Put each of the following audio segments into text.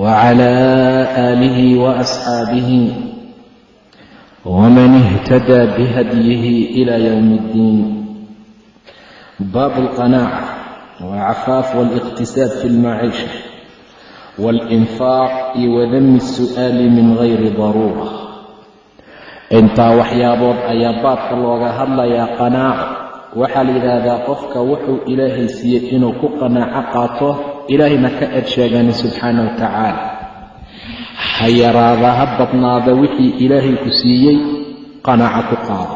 وعلى آله وأصحابه ومن اهتدى بهديه إلى يوم الدين باب القناعة والعفاف والاقتصاد في المعيشة والإنفاق وذم السؤال من غير ضرورة intaa waxyaabood ayaa baabka looga hadlayaa qanaaco waxaa la yidhaahdaa qofka wuxuu ilaahay siiyey inuu ku qanaaco qaato ilaahayna ka ed sheegani subxaana wa tacaala. Ha yaraada ha badnaada wixii ilaahay ku siiyey qanaaco ku qaado.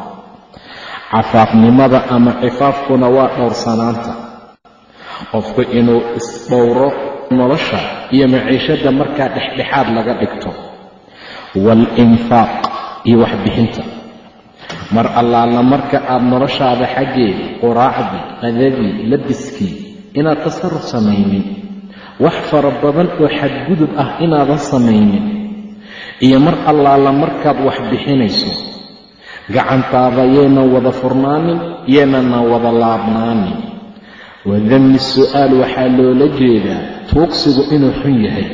Cafaafnimada ama cifaafkuna waa dhowrsanaanta qofku inuu isdhowro nolosha iyo maciishadda markaa dhexdhexaad laga dhigto. Waalinfaaq iyo waxbixinta mar allaala marka aad noloshaada xaggeeda quraacdii qadadii labiskii inaad tasarruf samaynin. Wax fara badan oo xadgudub ah inaadan samaynin. Iyo mar allaala markaad wax bixinayso gacantaada yaynan wada furnaanin yaynana wada laabnaanin. Wadammi su'aal waxaa loola jeedaa tuugsigu inuu xun yahay.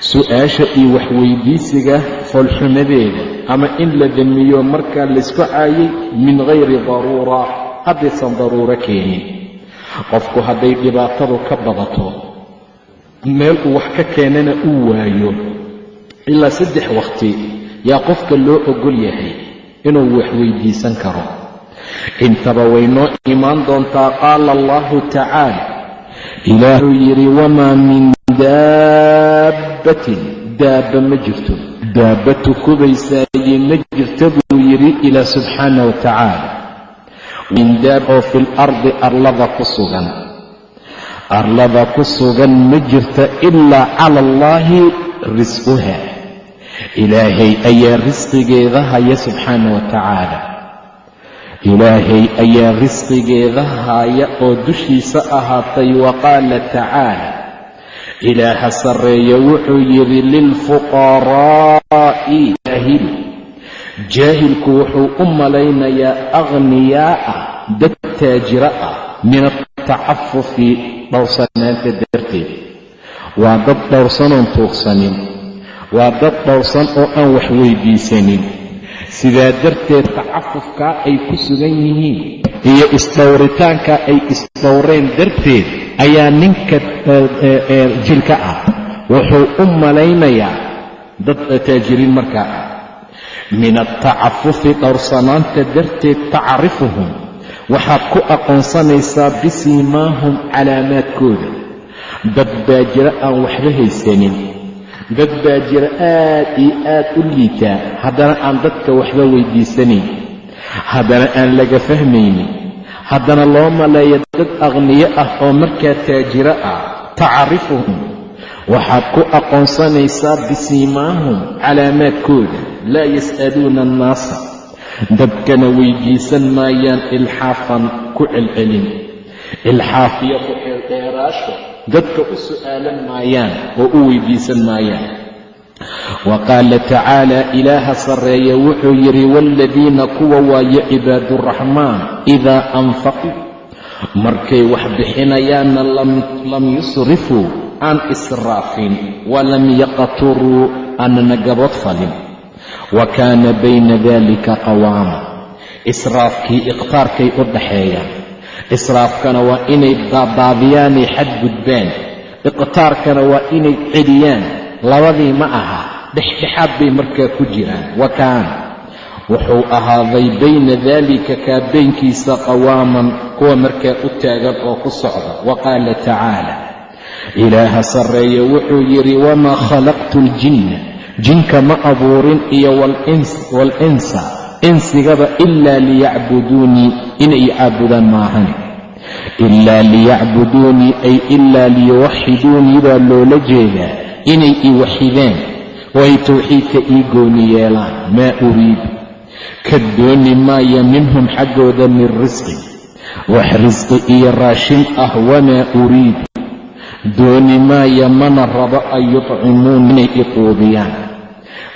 Su'aasha iyo waxweydiisiga foolxumadeeda ama in la damiyo markaa laysku caayay min hayri daruura haddaysan daruuro keenin. Qofku hadday dhibaatadu ka badato meel uu wax ka keenana uu waayo. Ilaa saddex wakhti yaa qofka loo ogol yahay inuu wax weydiisan karo. Intaba way noo imaan doontaa qaala allahu tacaala ilaahuu yidhi wamaa min daabbatin daabba ma jirto. Daabba tukubaysaaye ma jirta buu yidhi ilaa subxaana wa tacaala. Min daab oo fil ardi arlada ku sugan. Arlada ku sugan ma jirta ilaa cala allaahi risquha. Ilaahay ayaa risqigeeda haya subxaana wa tacaala. Ilaahay ayaa risqigeeda haya oo dushiisa ahaatay wa qaala tacaala ilaaha sarreeya wuxuu yidhi lilfuqaraa'i jaahil. Jaahilku wuxuu u malaynayaa akhniyaa'a dad taajiro ah min atacafufi dhowrsanaanta darteed. Waa dad dhowrsanoon tuugsanin waa dad dhowrsan oo aan wax weydiisanin sidaa darteed tacafufkaa ay ku sugan yihiin iyo isdhowritaanka ay isdhowreen darteed ayaa ninka jilka ah. Wuxuu u malaynayaa dad taajiriin markaa ah. Min atacafufi dhowrsanaanta darteed tacrifuhum. Waxaad ku aqoonsanaysaa bisiimaahum calaamaadkooda. Dad baa jira aan waxba haysanin dad baa jira aad iyo aad u liitaa haddana aan dadka waxba weydiisanayn haddana aan laga fahmaynin haddana loo maleeya dad akhniyo ah oo markaa taajiro ah tacrifuhum. Waxaad ku aqoonsanaysaa bisiimaahum calaamaadkooda. Laa yas'aluuna annaasa. Dadkana weydiisan maayaan ilxaafan ku celcelin. Ilxaafiya ku xeeldheeraasho dadka u su'aalan maayaan oo u weydiisan maayaan. Wa qaala tacaala ilaaha sarreeya wuxuu yidhi waaladiina kuwa waaye cibaaduraxmaan idaa anfaquu markay wax bixinayaanna lam yusrifuu aan israafin walam yaqturuu aanana gabod falin. Wa kaana bayna dalika qawaama. Israafkii iqtaarkay u dhaxeeyaan israafkana waa inay daadaadiyaanay xadgudbaan iqtaarkana waa inay celiyaan. Labadii ma aha dhexdhexaad bay markaa ku jiraan. Wa kaana wuxuu ahaaday bayna daalika kaabaynkiisa qawaaman kuwa markaa u taagan oo ku socda. Wa qaala tacaala ilaaha sarreeye wuxuu yidhi wamaa khalaqtu ljinna jinka ma abuurin iyo waalinsa insigaba ilaa liyacbuduunii inay caabudaan maahan. Ilaa liyacbuduunii ay ilaa liyuwaxiduunii baa loola jeedaa inay i waxideen. Oo ay tawxiidka ii gooni yeelaan maa uriidu? Ka dooni maaya minhum xaggooda min risqin wax risqi iyo raashin ah wamaa uriidu? Dooni maaya mana rabo an yutcimuun inay iquudiyaan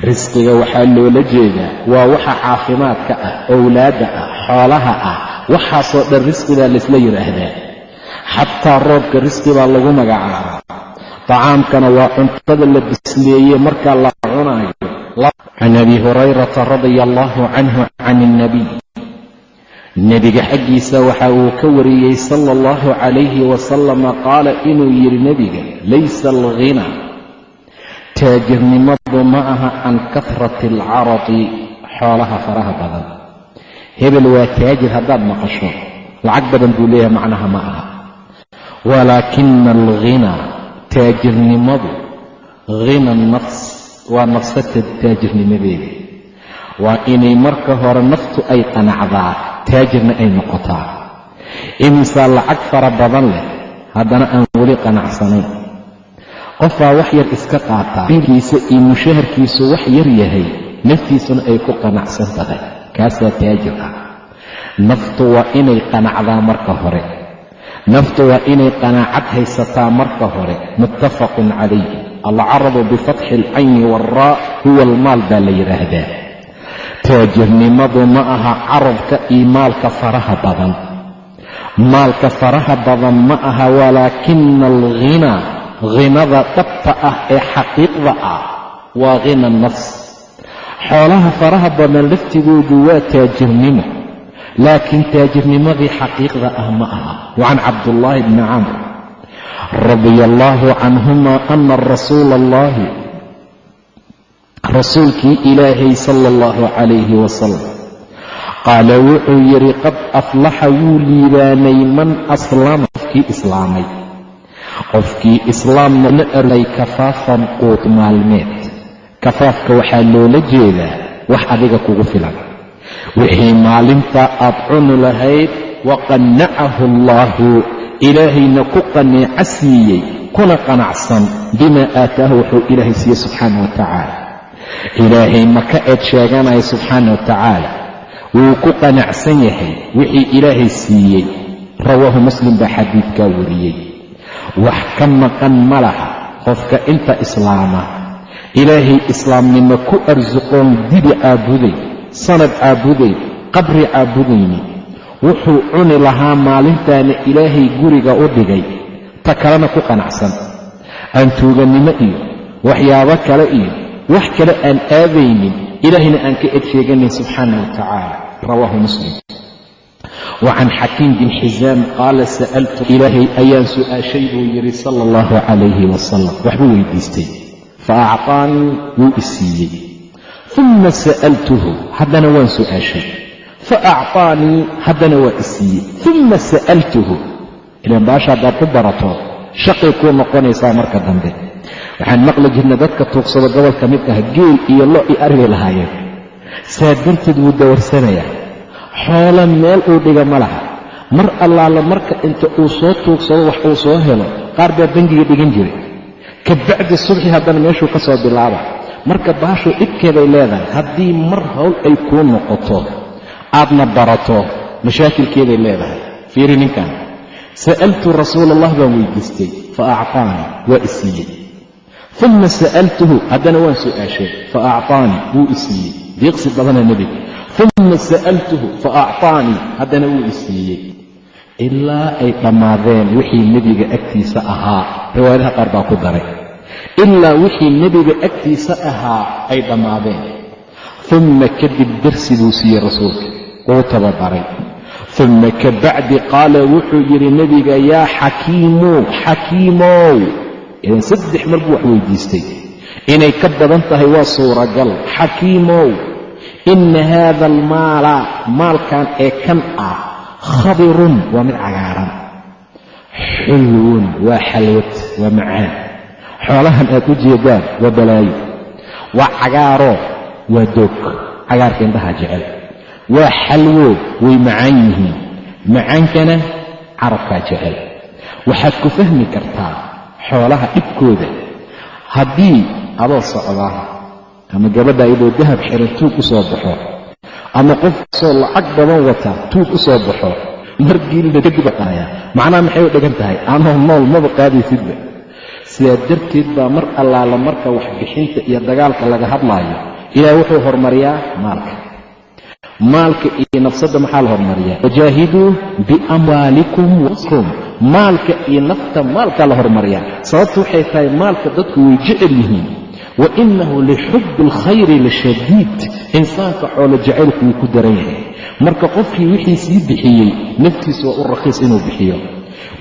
risqiga waxaa loola jeedaa waa waxa caafimaadka ah owlaadda ah xoolaha ah. Waxaasoo dhan risqidaa laysla yidhaahdaa xataa roobka risqi baa lagu magacaabaa. Tacaamkana waa cuntada la bisleeye markaa la cunaayo. Can abi hurayrata radia allahu canhu can ilnabiy nebiga xaggiisa waxa uu ka wariyey sala allahu calayhi wasalama qaala inuu yidhi nebiga laysa alghina taajirnimadu ma aha can kahrati alcaradi xoolaha faraha badan. Hebel waa taajir haddaad maqasho. Lacag badan buu leeyahay macnaha ma aha. Walaakina alghina taajirnimadu hina nafs waa nafsata taajirnimadeeda. Waa inay marka hore naftu ay qanacdaa taajirna ay noqotaa. Imisaa lacag fara badan leh haddana aan weli qanacsanayn qofbaa wax yar iska qaataa inkiisa iyo mushaharkiisu wax yar yahay. Naftiisuna ay ku qanacsan tahay. Kaasaa taajir ah naftu waa inay qanacdaa marka hore. Naftu waa inay qanaacad haysataa marka hore. Muttafaqun calayh alcaradu bifatxi alcayni waaraa huwa almaal baa la yidhaahdaa taajirnimadu ma aha carabka iyo maalka faraha badan. Maalka faraha badan ma aha walaakina alghinaa ghinada dhabta ah ee xaqiiqda ah waa ghina nafs. Xoolaha faraha badan laftigoodu waa taajirnimo laakiin taajirnimadii xaqiiqda ah ma aha. Wacan cabdullaahi bni camr radia allaahu canhuma ana rasuula allahi rasuulkii ilaahay sala allahu calayhi wasalam qaala wuxuu yidhi qad aflaxa wuu liibaanay man aslama. Qofkii islaamay qofkii islaamna arlay kafaafan quud maalmeed. Kafaafka waxaa loola jeedaa wax adiga kugu filan. Wixii maalintaa aad cuni lahayd waqannacahu allaahu ilaahayna ku qaniico siiyey kuna qanacsan bimaa aataahu wuxuu ilaahay siiyey subxaana wa tacaala. Ilaahay maka eed sheeganaya subxaana wa tacaala. Wuu ku qanacsan yahay wixii ilaahay siiyey. Rawaahu muslim baa xadiidkaa wariyey wax ka maqan ma laha. Qofka inta islaama ilaahay islaamnimo ku arsuqoon dibi caabuday sanad caabuday qabri caabudayni wuxuu cuni lahaa maalintaana ilaahay guriga u dhigay. Ta kalena ku qanacsan. Aan tuugannimo iyo waxyaabo kale iyo wax kale aan aadaynin ilaahayna aan ka ed sheeganayn subxaana wa tacaala. Rawaahu muslim wa can xakiim bin xisaam qaala sa'altu ilaahay ayaan su'aashay buu yidhi sala allahu calayhi wasalam waxbuu weydiistay fa acطaanii wuu isiiyey uma sa'altuhu haddana waan su'aashay fa acطaanii haddana waa isiiyey uma sa'altuhu ilaan baasha haddaad ku barato shaqay kuu noqonaysaa marka dambe waxaan maqli jirnay dadka tuugsado gobol ka mid ah geel iyo lo iyo arigay lahaayeen saa darteed wuu dawarsanayaa xoolo meel uu dhiga ma laha. Mar allaala marka inta uu soo tuugsado wax uu soo helo qaar baa bangiga dhigan jiray. Ka bacdi subxi haddana meeshuu ka soo bilaaba marka baashu dhibkeeday leedahay haddii mar howl ay kuu noqoto aadna barato mashaakilkeeday leedahay. Fiiri ninkan sa'altu rasuula allah baan weydiistay fa acطaanii waa isiiyey uma sa'altuhu haddana waan su'aashay fa acطaanii wuu isiiyey deeqsi badana nebiga uma sa'altuhu fa acطaanii haddana wuu isiiyey. ilaa ay dhammaadeen wixii nebiga agtiisa ahaa riwaayadaha qaar baa ku daray ilaa wixii nebiga agtiisa ahaa ay dhammaadeen uma kadib darsi buu siiyey rasuulka wuu tababaray uma ka bacdi qaala wuxuu yidhi nebiga yaa xakiimow xakiimow idan saddex mar buu wax weydiistay inay ka badan tahay waa suuragal xakiimow inna haada almaala maalkan ee kan ah khadirun waa mid cagaaran xulwun waa xalwad waa macaan xoolahan aad u jeedaan waa balaayo waa cagaaroo waa doog cagaarka indhaha jecel waa xalwo way macaan yihiin macaankana carabkaa jecel waxaad ku fahmi kartaa xoolaha dhibkooda haddii adoo socdaa ama gabadha iyadoo dahab xiran tuug u soo baxo ama qofkasoo lacag badan wata tuug u soo baxo margiilna kadib qaaya macnaha maxay u dhigan tahay? Anoo nool maba qaadaysidba. Sidaa darteed baa mar allaala marka waxbixinta iyo dagaalka laga hadlaayo ilaah wuxuu horumariyaa maalka. Maalka iyo nafsadda maxaa la horumariyaa wajaahiduu biamwaalikum waskum maalka iyo nafta maalkaa la horumariyaa sababtu waxay tahay maalka dadku way jecel yihiin wa innahu lixubbi alkhayri lashadiid insaanka xoolo jacaylku wuu ku daran yahay marka qofkii wixii sii bixiyey naftiisa waa u rakhiis inuu bixiyo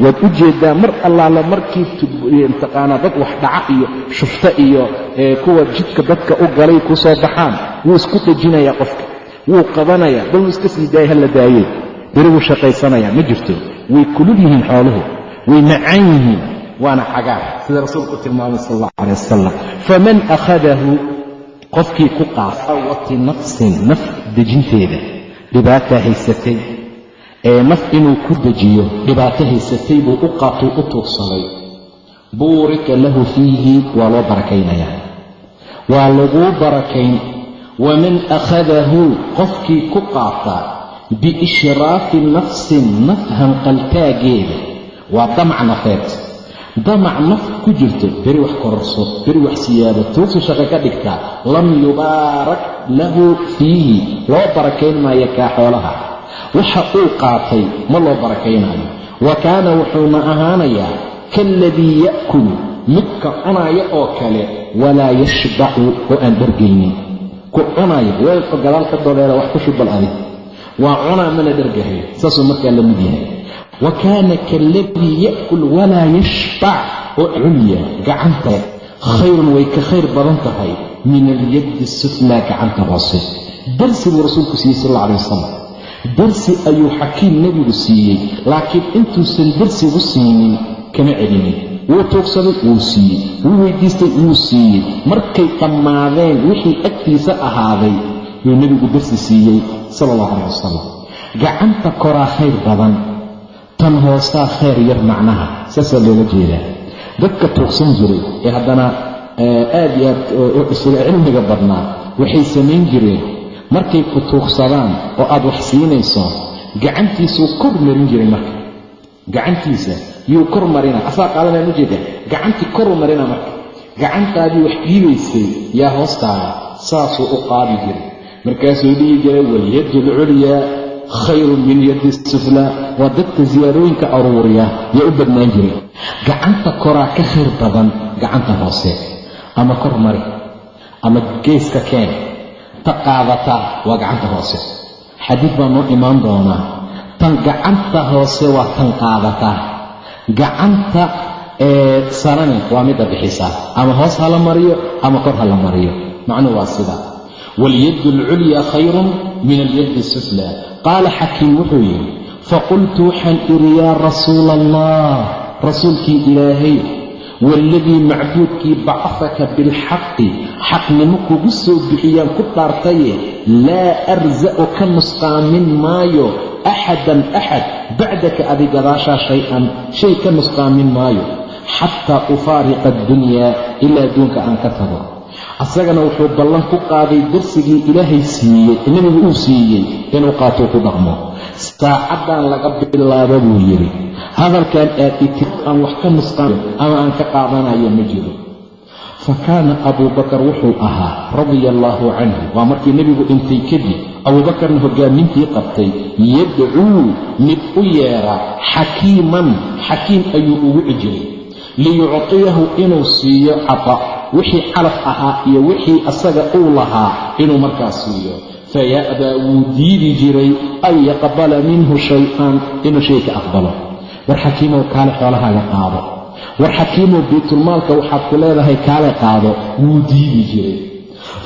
waad u jeeddaa mar allaala markii taqaanaa dad wax dhaca iyo shufta iyo kuwa jidka dadka u galay ku soo baxaan wuu isku dejinayaa qofka wuu qabanayaa bal wuu iska sii daayay hala daayey beri wuu shaqaysanayaa ma jirto way kulul yihiin xooluhu way macaan yihiin waana cagaar sida rasuulku tilmaamay sal allah calay wasalam faman akhadahu qofkii ku qaata wati nafsin naf dejinteeda dhibaataa haysatay ee naf inuu ku dejiyo dhibaato haysatay buu u qaatuu u tuugsaday buurika lahu fiihi waa loo barakaynayaa waa laguu barakayn. Waman akhadahu qofkii ku qaata biishraafi nafsin naf hanqaltaageeda waa damac nafeed damac naf ku jirto beri wax kororso beri wax siyaado tuugsu shaqo ka dhigtaa lam yubaarak lahu fiihi loo barakayn maayo kaa xoolaha. Waxa uu qaatay ma loo barakaynaayo. Wa kaana wuxuuna ahaanayaa kaaladii ya'kulu midka cunaaya oo kale walaa yashbacu oo aan dhargaynin ku cunaaya weelka gadaal ka doleela wax ku shubal adig. Waa cunaa mana dhargahay saasuu markaa la mid yahay wa kaana kaaladii ya'kul walaa yashbac oo culya gacanta khayrun way ka khayr badan tahay min alyaddi suflaa gacanta hoose darsi buu rasuulku siiyey sal alla alay wasalam darsi ayuu xakiim nebigu siiyey laakiin intuusan darsigu siinin kama celinin wuu tuugsaday wuu siiyey wuu weydiistay wuu siiyey markay dhammaadeen wixii agtiisa ahaaday yuu nebigu darsi siiyey sala allahu calay wasalam gacanta koraa khayr badan tan hoosaa khayr yar macnaha saasaa loola jeedaa. Dadka tuugsan jiray ee haddana aad iyo aad isuga cilmiga badnaa waxay samayn jireen. Markay ku tuugsadaan oo aad wax siinayso gacantiisuu kor marin jiray marka. Gacantiisa yuu kor marina asaa qaadanaya ujeeda gacantii koru marina marka. Gacantaadii wax dhiibaysay yaa hoostaada saasuu u qaadi jiray. Markaasuu dhihi jiray walyaddu alculyaa khayrun min yaddi suflaa waa dadka siyaarooyinka aruuriya yaa u badnaan jiray. Gacanta koraa ka khayr badan gacanta hoose. Ama kor mari ama geeska keen. Ta qaadataa waa gacanta hoose. Xadiid baa noo imaan doonaa tan gacanta hoose waa tan qaadataa gacanta sarane waa midda bixisaa ama hoos hala mariyo ama kor hala mariyo. Macnuhu waa sidaa walyaddu alculyaa khayrun min alyaddi suflaa qaala xakiim wuxuu yidhi faqultu waxaan idhi yaa rasuula allah rasuulkii ilaahay waaladii macbuudkii bacafaka bilxaqi xaqnimo kugu soo bixiyaan ku dhaartaye laa arsa'u ka nusqaamin maayo axadan axad bacdaka adi gadaashaa shay-an shay ka nusqaamin maayo xataa ufaariqa addunyaa ilaa adduunka aan ka tago asagana wuxuu ballan ku qaaday darsigii ilaahay siiyey nebigu uu siiyey inuu qaatuu ku dhaqmo. Saacaddan laga bilaabo buu yidhi hadalkan aad aan wax ka nusqaamin ama aan ka qaadanayo ma jiro. Fa kaana abuubakar wuxuu ahaa radia allaahu canhu. Waa markii nebigu dhintay kadib abuubakarna hoggaamintii qabtay yadcuu mid u yeera xakiiman. Xakiim ayuu ugu cijiray liyuctiyahu inuu siiyo cata wixii calaf ahaa iyo wixii asaga uu lahaa inuu markaas siiyo. Faya'baa wuu diidi jiray an yaqbala minhu shay-an inuu shay ka aqbalo. War xakiimow kaale xoolahaaga qaado. War xakiimow baytulmaalka waxaad ku leedahay kaale qaado wuu diidi jiray.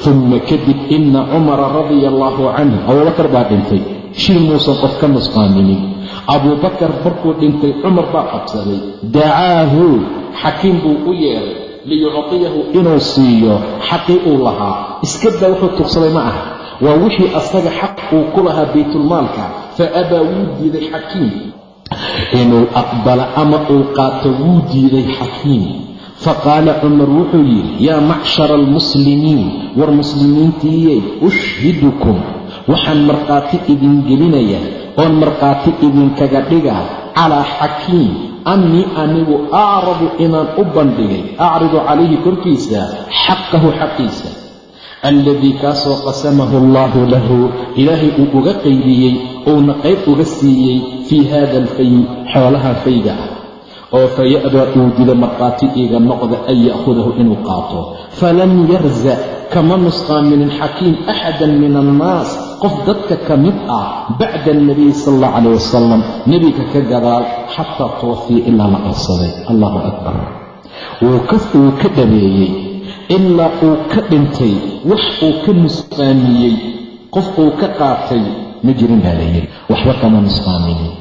Uma kadib ina cumara radia allaahu canhu abuubakar baa dhintay. Shil muusan qof ka nusqaaminin abuubakar markuu dhintay cumar baa qabsaday. Dacaahu xakiim buu u yeeray liyuctiyahu inuu siiyo xaqii uu lahaa. Iskadaa wuxuu tugsaday ma aha. Waa wixii asaga xaq uu ku lahaa baytulmaalka. Fa abaa wuu diiday xakiim. Inuu aqbala ama uu qaato wuu diiday xakiim. Faqaala cumar wuxuu yidhi yaa macshara almuslimiin war muslimiintiiyey ushhidukum. Waxaan markhaati idin gelinayaa oon markhaati idinkaga dhigaa calaa xakiim annii anigu acradu inaan u bandhigay acridu calayhi korkiisa xaqahu xaqiisa alladii kaasoo qasamahu allaahu lahu ilaahay uu uga qaybiyey uuna qayb uga siiyey fii haada alfay xoolaha fayga ah oo faya'baa uu dido markhaati iiga noqda an ya'khudahu inuu qaato falam yarza kama nusqaaminin xakiim axadan min annaas qof dadka ka mid ah bacda alnabiyi sala allahu calayh wasalam nebiga ka gadaal xataa tuwafiya ilaa la qabsaday. Allahu akbar. Wuu ka dhabeeyey ilaa uu ka dhintay wax uu ka nusqaamiyey qof uu ka qaatay ma jirin baa layidhi waxba kama nusqaaminin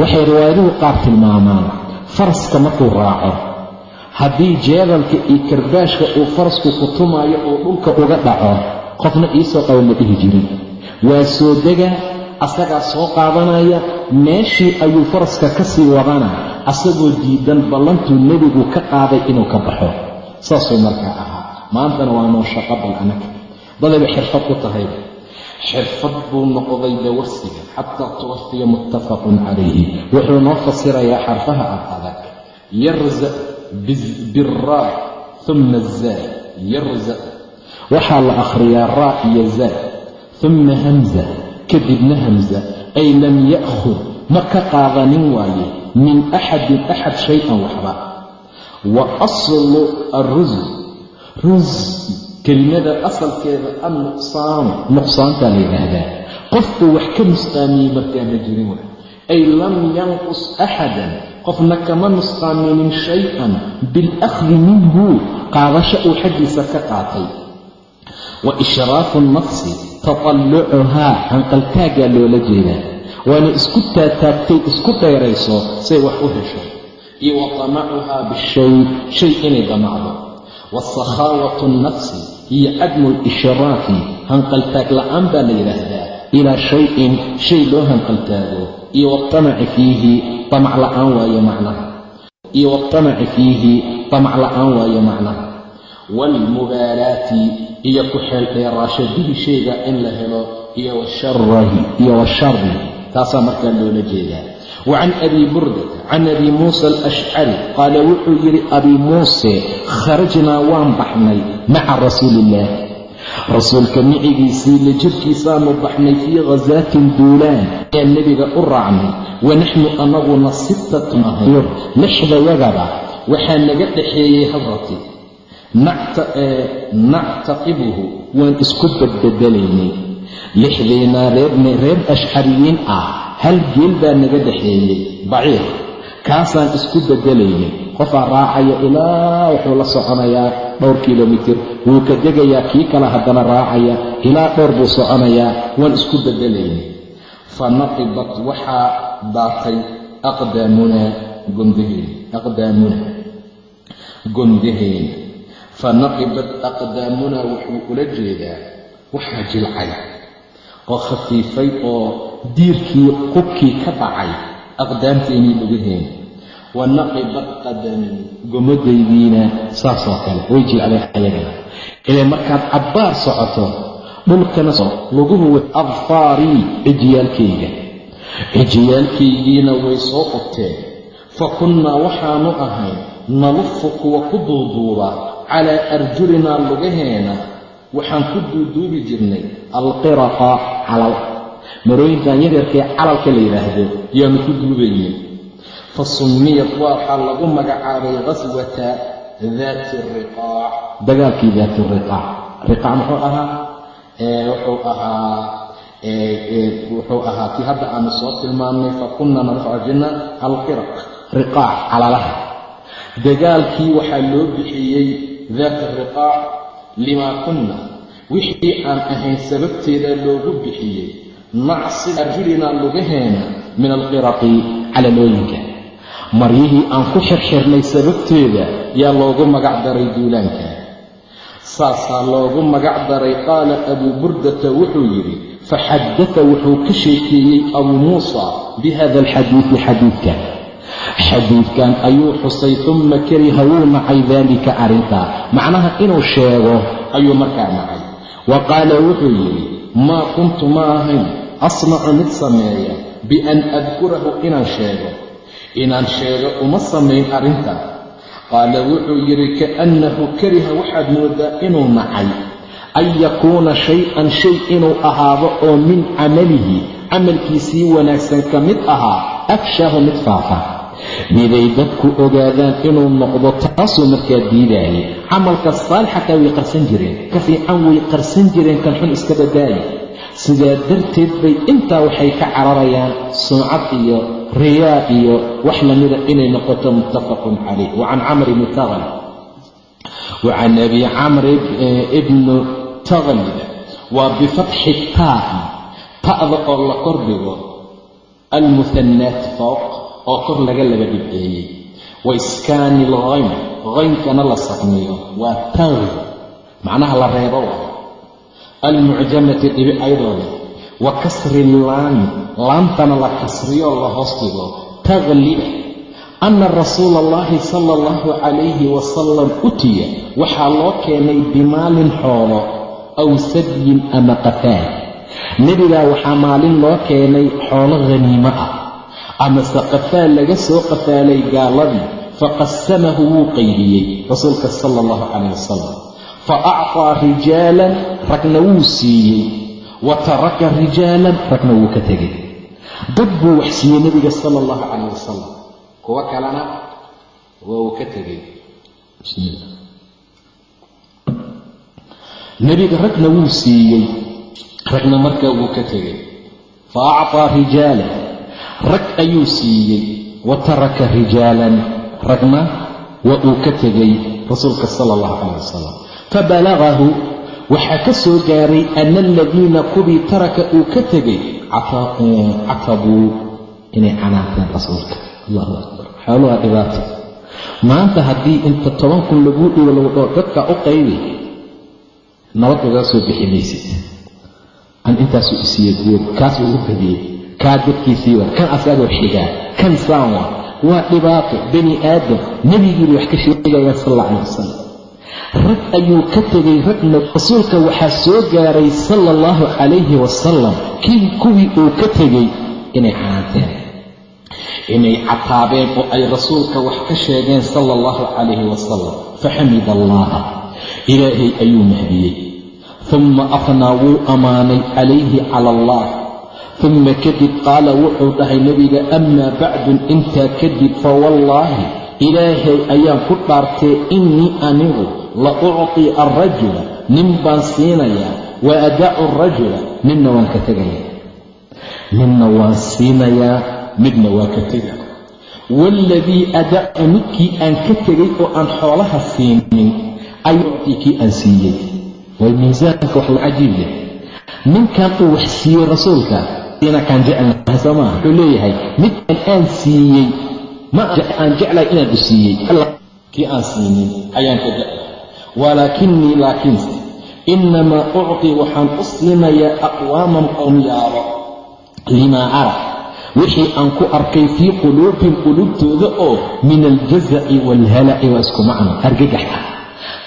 waxay riwaayaduhu qaar tilmaamaan faraska markuu raaco haddii jeedalka iyo karbaashka uu farasku ku tumaayo uu dhulka uga dhaco qofna iisoo qabo ma dhihi jirin waa soo dega asagaa soo qaadanaya meeshii ayuu faraska ka sii wadana asagoo diidan ballantuu nebigu ka qaaday inuu ka baxo. Saasuu markaa ahaa. Maantana waa noo shaqo bal anaga dadayba xirfad ku tahay. Xirfad buu noqday dawarsiga xataa tuwafiya muttafaqun calayhi. Wuxuu noo fasirayaa xarfaha ad adag. Yarza biraa uma zaa yarza. Waxaa la akhriyaa raa iyo zaa uma hamza kadibna hamza ay lam ya'khud ma ka qaadanin waaye min axadin axad shay-an waxba wa aslu arus rus kelimada asalkeeda annuqsaanu nuqsaantaa la yidhaahdaa qofku wax ka nusqaamiyey markaa ma jirin wa ay lam yanqus axadan qofna kama nusqaaminin shay-an bilakhdi minhu qaadasho uu xaggiisa ka qaatay wa ishraafu nafsi tatallucuhaa hanqaltaaggaa loola jeedaa waana isku taataagtay isku dhayrayso say wax u hesho. Iyo wa tamacuhaa bishay shay inay damacdo. Wasakhaawatu nafsi iyo cadmu lishraafi hanqaltaag la'aan baa la yidhaahdaa. Ilaa shay-in shay loo hanqaltaago iyo watamaci fiihi tamac la'aan waaye macnaha. Iyo watamaci fiihi tamac la'aan waaye macnaha waalmubaalaati iyo ku shayga in la helo iyo washarahi iyo washari taasaa markaa loola jeedaa wa can abi burdata can abi muusa alashcari qaala wuxuu yidhi abii muuse kharajnaa waan baxnay maca rasuuli illaah rasuulka micigiisii la jirkiisaanu baxnay fii khasaatin duulaan ayaa nebiga u raacnay wa naxnu annaguna sittatun ahayo lixdayagaba waxaa naga dhaxeeyey habrati nactaqibuhu waan isku badbedelaynay lixdaynaa reer ashcariyiin ah hal geel baa naga dhaxeeyey baciir. Kaasaan isku bedelaynay qofaa raacaya ilaa wuxuu la soconayaa dhowr kilomitir. Wuu ka degayaa kii kale haddana raacaya ilaa dhowr buu soconayaa. Waan isku bedelaynay fa naqibat waxaa daatay aqdaamunaa gondaheena aqdaamuna gondaheena fa naqibat aqdaamunaa wuxuu ula jeedaa waxaa jilcay oo khafiifay oo diirkii qubkii ka dhacay aqdaamteennii lugaheena wa naqibat qadamii gomadaydiina saasoo kale way jilcday ayagana ilee markaad cabbaar socoto dhulkana laguhu adfaarii cijiyaalkayga. Cijiyaalkaygiina way soo qubteen fa kunnaa waxaanu ahay nalufu kuwa ku duuduuba calaa arjulinaa lugaheena waxaan ku duuduubi jirnay alqiraqa calal. Marooyinkan yaryarkaee calalka la yidhaahdo yaanu ku duubaynay fa summiyad waxaa lagu magacaabay qaswata daati riqaac dagaalkii daati riqaac riqaac muxuu ahaa? Wuxuu ahaa wuxuu ahaa kii hadda aanu soo tilmaamnay fa kunna narfacjina alqiraq riqaac calalaha. Dagaalkii waxaa loo bixiyey daati riqaac limaa kunna wixii aan ahayn sababteeda loogu bixiyey nacsi arjulinaa lugaheena min alqiraqi calalooyinka maryihii aan ku xirxirnay sababteeda yaa loogu magac daray duulaanka saasaa loogu magac daray qaala abuu burdata wuxuu yidhi faxadata wuxuu ka sheekeeyey abuu muusa bi hada alxadiidi xadiidka xadiidkan ayuu xusay uma kariha wuu nacay daalika arrintaa. Macnaha inuu sheego ayuu markaa nacay. Wa qaala wuxuu yidhi maa kuntu ma ahayn asnacu mid sameeya bian adkurahu inaan sheego. Inaan sheego uma samayn arrintaa qaala wuxuu yidhi kaannahu kariha waxaad moodaa inuu nacay an yakuuna shay-an shay inuu ahaado oo min camalihi camalkiisii wanaagsan ka mid ahaa afshahu mid faafa miday dadku ogaadaan inuu noqdo taasuu markaa diidaayay. Camalka saalixataa way qarsan jireen ka fiican way qarsan jireen kan xun iska badaayi sidaa darteed bay intaa waxay ka cararayaan suncad iyo riyaa iyo wax lamida inay noqoto muttafaqun calayh. Wa can camr ibni taql wa can abi camr ibnu taqlida waa bifatxi taa'i ta'da oo la kordhigo almuhannaat fowq oo kor laga laba dhibceeyey. Wa iskaani lhayn haynkana la saqmiyo. Waa taqi macnaha la reebo waa. Almucjamati dhibi ayadoo leh wa kasri laami laantana la kasriyo la hoos dhigo. Anna rasuula allahi sala allahu calayhi wasalam utiya waxaa loo keenay bimaalin xoolo aw sadyin ama qafaal nebigaa waxaa maalin loo keenay xoolo haniimo ah amase qafaal laga soo qafaalay gaaladii faqasamahu wuu qaybiyey rasuulka sala allahu calayh wasalam fa acطaa rijaalan ragna wuu siiyey. Wa taraka rijaalan ragna wuu ka tegay dad buu wax siiyey nebiga sala allahu calayh wasalam kuwo kalena waa uu ka tegay nebiga ragna wuu siiyey ragna markaa wuu ka tegay fa acطaa rijaalan rag ayuu siiyey wa taraka rijaalan. Ragna waa uu ka tegay rasuulka sala allahu calayh wasalam fabalagahu waxaa ka soo gaaray ana aladiina kubii taraka uu ka tegay catabuu inay canaanteen rasuulka. Allahu akbar. Xooluha dhibaato. Maanta haddii inta toban kun laguu dhigo lagu dhoo dadka u qaybi nabad ugaa soo bixi maysid. An intaasuu isiiye guud kaas ugu badiyey kaa dadkiisii kan asagoo xigaa kan saanwa waa dhibaato bani aadam nebigiiba wax ka sheegaya sal alla calay wasalam rag ayuu ka tegay ragna rasuulka waxaa soo gaaray sala allahu calayhi wasalam kii kuwii uu ka tegey inay canaanteen inay cataabeen oo ay rasuulka wax ka sheegeen sala allahu calayhi wasalam faxamida allaha ilaahay ayuu mahdiyey. Uma afnaa wuu ammaanay calayhi cala allah uma kadib qaala wuxuu dhahay nebiga amaa bacdun intaa kadib fawallaahi ilaahay ayaan ku dhaartee innii anigu la ucطii alrajula nin baan siinayaa wa adacu arajula midna waan ka tegayaa. Midna waan siinayaa midna waa ka tega. Waaladii adacu midkii aan ka tegay oo aan xoolaha siinin ayucطii kii aan siiyey. Way miisaanka wax la cajiib leh ninkan uu wax siiyey rasuulka maaha wuxuu leeyahay midkan aan siiyey ma aan jeclahay inaan u siiyey. Kii aan siinin ayaan ka jeclay. Walaakinii laakiinse innamaa ucطii waxaan u siinayaa aqwaaman qowmyaalo limaa ara wixii aan ku arkay fii quluubihim quluubtooda oo min aljazaci waalhalaci waa isku macno argagax ah.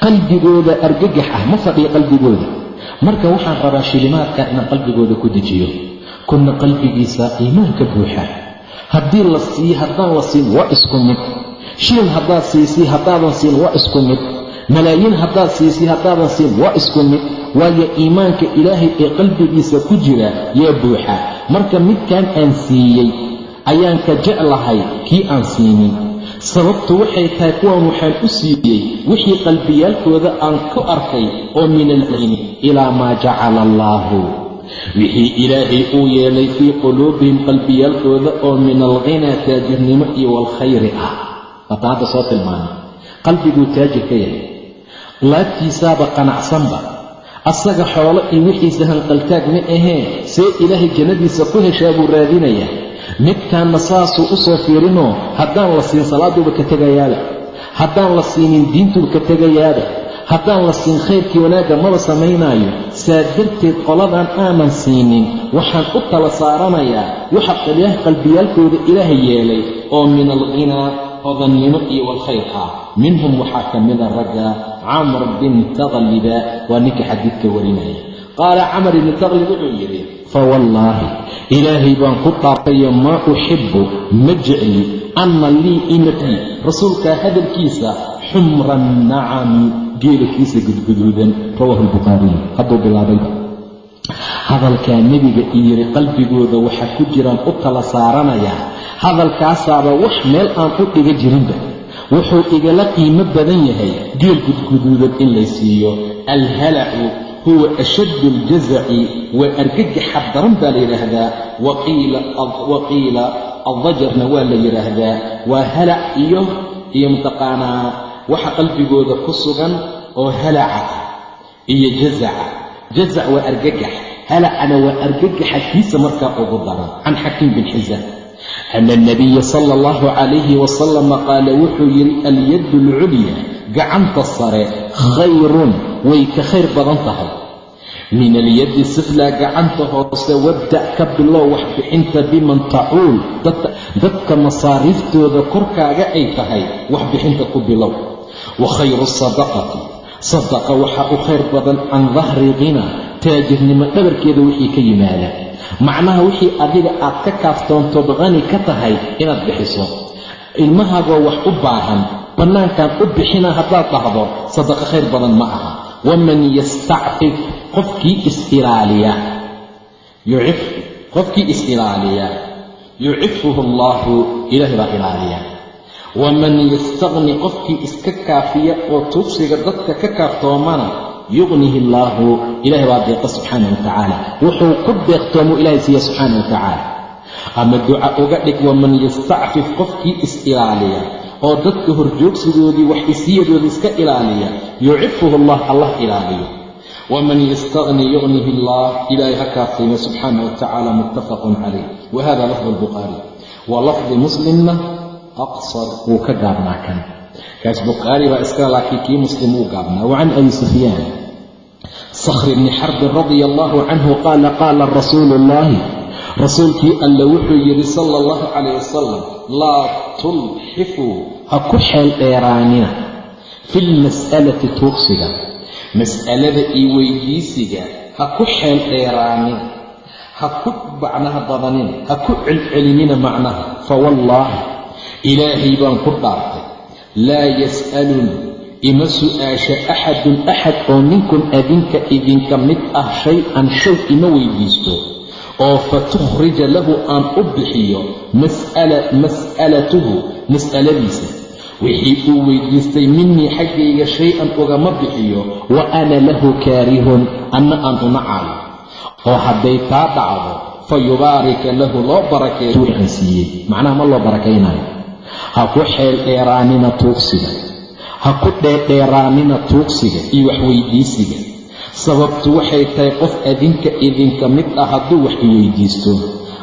Qalbigooda argagax ah ma fadhiyo qalbigooda. Marka waxaan rabaa shilimaadka inaan qalbigooda ku dejiyo kuna qalbigiisa iimaanka buuxa. Haddii la siiye haddaan la siin waa isku mid. Shilin haddaad siisay haddaadan siin waa isku mid. Malaayiin haddaad siisay haddaadan siin waa isku mid. Waayo iimaanka ilaahay ee qalbigiisa ku jira yaa buuxa. Marka midkan aan siiyey ayaan ka jeclahay kii aan siinin sababtu waxay tahay kuwan waxaan u siiyey wixii qalbiyaalkooda aan ku arkay oo min alcilmi ilaa maa jacala allaahu wixii ilaahay uu yeelay fii quluubihim qalbiyaalkooda oo min alghinaa taajirnimo iyo waalkhayri ah. Waatan soo tilmaamay. Qalbiguu taajir ka yahay. Laabtiisaaba qanacsanba. Asaga xoolo iyo wixiisa hanqaltaag ma ahee see ilaahay jannadiisa ku heshaa buu raadinayaa midkaanna saasuu u soo fiirinoo haddaan la siin salaaduuba ka tegayaaba haddaan la siinin diintuuba ka tegayaaba haddaan la siin khayrkii wanaagga maba samaynaayo saa darteed qoladan aanan siinin waxaan u tala saaranayaa waxa ilaah qalbiyaalkooda ilaah yeelay oo min alghinaa hodannimo iyo walkhayr ah minhum waxaa ka mida ragga camr bin takhliba waa ninka xadiidka warinaya. Qaala camar ibni taklib wuxuu yidhi fawallaahi ilaahay baan ku dhaartayo maa uxibu ma jecli anna lii inatii rasuulkaa hadalkiisa xumra nacami geelakiisa gudguduudan rawaahu albukhaariy hadduu bilaabayba hadalkaa nebiga iyiri qalbigooda waxaa ku jiraan u tala saaranayaa hadalkaasaaba wax meel aan u dhiga jirinba. Wuxuu igala qiimo badan yahay. Geel gudguduudan in lay siiyo. Alhalacu huwa ashaddu aljazaci waa argagaxa daran baa la yidhaahdaa waqiila addajarna waa la yidhaahdaa waa halac iyo iyo mataqaanaa waxa qalbigooda ku sugan oo halaca iyo jazaca. Jazac waa argagax. Halacana waa argagaxa kiisa markaa ugu daran. Can xakiim bin xisaan ana alnabiya sala allahu calayhi wasalama qaala wuxuu yidhi alyaddu alculya gacanta sare khayrun way ka khayr badan tahay. Min alyaddi siflaa gacanta hoose wabda' ka bilow waxbixinta biman tacuul dadka masaariiftooda korkaaga ay tahay waxbixinta ku bilow wa khayru sadaqati sadaqa waxaa u khayr badan can dahri qina taajirnimo dhabarkeeda wixii ka yimaada macnaha wixii adiga aad ka kaaftoontood qani ka tahay inaad bixiso ilmahaagoo wax u baahan bannaankaan u bixina haddaad dhahdo sadaqa khayr badan ma aha waman yastacfif qofkii is-ilaaliya qofkii is-ilaaliya yucifuhu allaahu ilaahay baa ilaaliya waman yastaqni qofkii iska kaafiya oo tuugsiga dadka ka kaaftoomana yuqnihi allaahu ilahay baa deeqa subxaana wa wuxuu ku deeqtoomuu ilahay siiya subxaana wa tacaala ama duca uga dhig waman yastacfif qofkii is-ilaaliya oo dadka horjoogsigoodii wax isiyadooda iska ilaaliya yucifuhu allah allah ilaaliyo waman yastaqni yuqnihi allah ilaahay ha kaaftiima subxaana wa tacaala muttafaqun calayh lafdu albukhaari wa lafdi muslimna aqsar wuu ka gaabnaa kan kaas bukhaari baa iskale laakiin kii muslim wuu gaabnaa wa can abi sufyaan sakhri bni xarbin radia allahu canhu qaala qaala rasuulu ullaahi rasuulkii alle wuxuu yidhi sala allahu calayh wasalam laa tulxifuu ha ku xeel dheeraanina fi lmas'alati tuugsiga mas'alada iyo weydiisiga ha ku xeel ha ku macnaha badanina ha ku celcelinina macnaha fawallaahi ilaahay baan ku dhaartay. Laa yas'aluni ima su'aasha axadun axad oo minkum adinka idinka mid ah shay-an shay ima weydiisto. Oo fatukhrija lahu aan u bixiyo mas'alatuhu mas'aladiisa. Wixii uu weydiistay minii xaggayga shay-an ugama bixiyo wa ana lahu kaarihun anna aan una caayo. Oo hadday taa dhacdo fa yubaarika lahu loo barakeeyo waxaan siiyey macnaha ma loo barakaynaayo ha ku xeel dheeraanina tuugsiga. Ha ku dheerdheeraanina tuugsiga iyo waxweydiisiga. Sababtu waxay tahay qof adinka idinka mid ah hadduu wax iweydiisto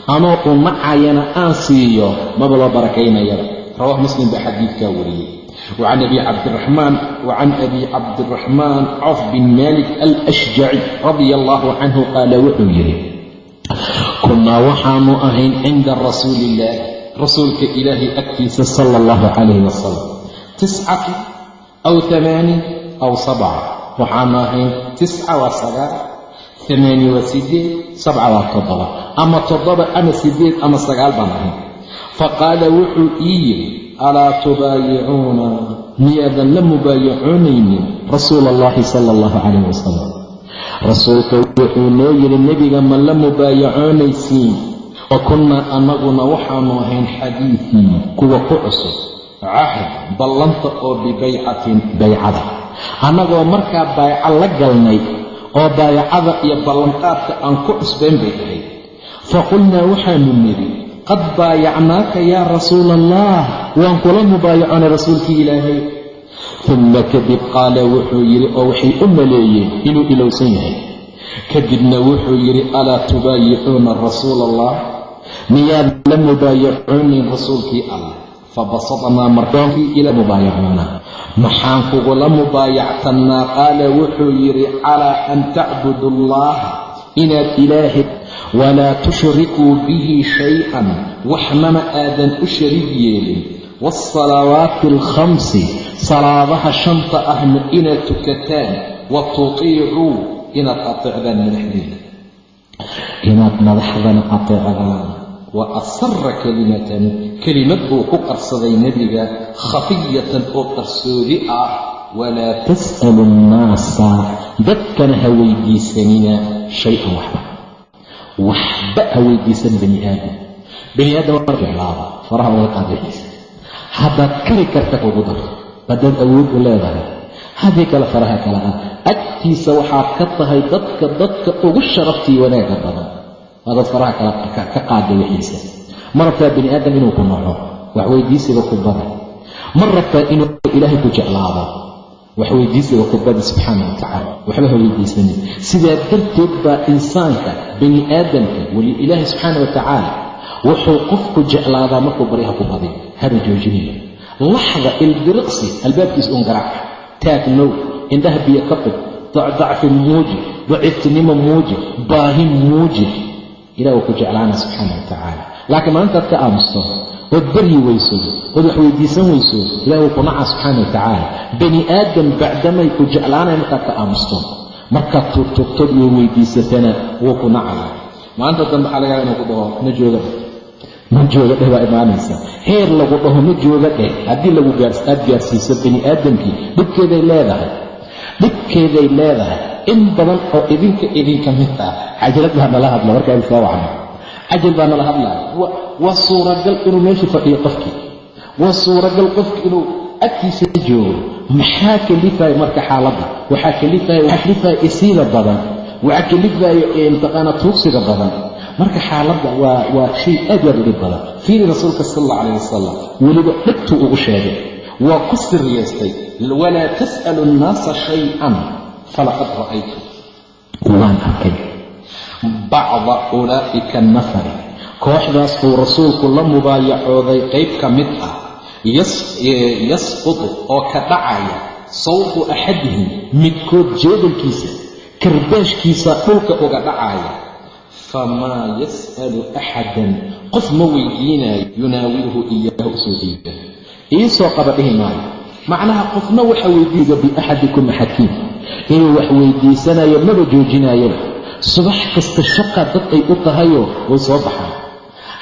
anoo u nacayana aan siiyo maba loo barakaynayaba rawah muslim baa xadiidkaa wariyey. Wacan abi cabdiraxmaan wacan abi cabdiraxmaan cof bin malik alashjaci radia allahu canhu qaala wuxuu yidhi kunnaa waxaanu ahayn cinda rasuuli illaahi rasuulka ilaahay agtiisa sala allahu calayhi wasalam tiscatu aw amaanin aw sabca. Waxaanu ahayn tisca waa sagaal amaani waa sideed sabca waa toddoba. Ama toddoba ama sideed ama sagaal baan ahayn. Faqaala wuxuu ii yidhi alaa tubaayicuuna? Miyaadan la mubaayacoonaynin rasuula allahi sala allahu calayh wasalam rasuulka wuxuu noo yidhi nebiga ma la mubaayacoonaysiin wa kunnaa annaguna waxaanu ahayn xadiidii kuwa ku cusub cahd ballanta oo bibaycatin baycada. Annagoo markaa baayaco la galnay oo baayacada iyo ballanqaadka aan ku cusbayn bay ahayd faqulnaa waxaanu nidhi qad baayacnaaka yaa rasuula allah waan kula mubaayaconay rasuulkii ilaahay. Uma kadib qaala wuxuu yidhi oo waxay u maleeyeen inuu ilowsan yahay. Kadibna wuxuu yidhi alaa tubaayicuuna rasuula allah miyaad la mubaayacoonayn rasuulkii allah. Fabasadnaa markaankii ila mubaayacnana maxaan kugula mubaayactannaa? Qaala wuxuu yidhi calaa an tacbudu allaha inaad ilaahay walaa tushrikuu bihi shay-an waxnana aadan u shariig yeelin. Waasalawaati alkhamsi salaadaha shanta ahna inaad tukataan wa tutiicuu inaad ateecdaan madaxdiina inaad madaxdana ateecdaan wa asara kelimatan kelimad buu ku qarsaday nebiga khafiyatan oo qarsoodi ah walaa tas'alu annaasa dadkana ha weydiisanina shay-an waxba. Waxba ha weydiisan bani aadam. Bani aadam waa ficlaada faraha uga qaadaxiisa haddaad kari karta kugu dar haddaad awood u leedahay haddii kale faraha kala ah agtiisa waxaad ka tahay dadka dadka ugu sharaftii wanaagga badan waa dad faraha kala ka qaada wixiisa. Ma rabtaa bani aadam inuu ku naco wax weydiisiga ku bada. Ma rabtaa inuu ilaahay ku jeclaado wax weydiisiga ku badi subxaana wa tacaala. Waxba ha weydiisanin. Sidaa darteed baa insaanka bani aadamka weli ilaahay subxaana wa tacaala wuxuu qofku jeclaadaa markuu baryaha ku badiy hada joojinaya laxda ilbiriqsi albaabkiisa un garaac. Taagnow indhaha biyo ka qub dacfi muuji daciiftinimo muuji baahi muuji ilah wuu ku jeclaana subxaana wa tacaala laakiin maalintaad ka aamusto ood baryi weyso ood wax weydiisan weyso ilah wuu ku nacaa subxaana wa tacaala bani aadam bacdamay ku jeclaanaya markaad ka aamusto markaad tuugtuugtood iyo weydiisatana wuu ku nacaya maalinta dambe waxaa laga yaaba inuu ku dhaho ma jooga ma jooga dheh baa imaanaysa. Heer lagu dhaho ma jooga dheh haddii lagu aad gaarsiiso bani aadamkii dhibkeeday leedahay. Dhibkeeday leedahay in badan oo idinka idinka mid ah. Cajalad baa nala hadla markaa soo wacno cajal baa nala hadlaya waa suuragal inuu meesha fadhiyo qofkii. Waa suuragal qofki inuu agtiisa joogo. Maxaa kalifaya marka xaaladda? Waxaa kalifaya waxaa kalifaya isiida badan. Waxaa kalifaya imtiqaana tuugsiga badan. Marka xaaladda waa waa shay aad aad u dhib badan. Fiiri rasuulka sal alla calayh wasalam weliba dhibtuu ugu sheegay. Waa ku siriyaystay walaa tas'alu annaasa shay-an falaqad ra'aytu waan arkay. bacda ulaa'ika annafari kooxdaas uu rasuulku la mubaayacooday qayb ka mid ah yasqutu oo ka dhacaya sawtu axadihim midkood jeedalkiisa karbaashkiisa dhulka uga dhacaya famaa yas'alu axadan qof ma weydiinaayo yunaawiluhu iyaahu u soo dhiiba iisoo qaba dhihi maayo macnaha qofna waxa weydiiga biaxadikum axadkiin inuu wax weydiisanayo maba joojinaayaba subax kasta shaqa dad ay u tahayoo way soo baxaan.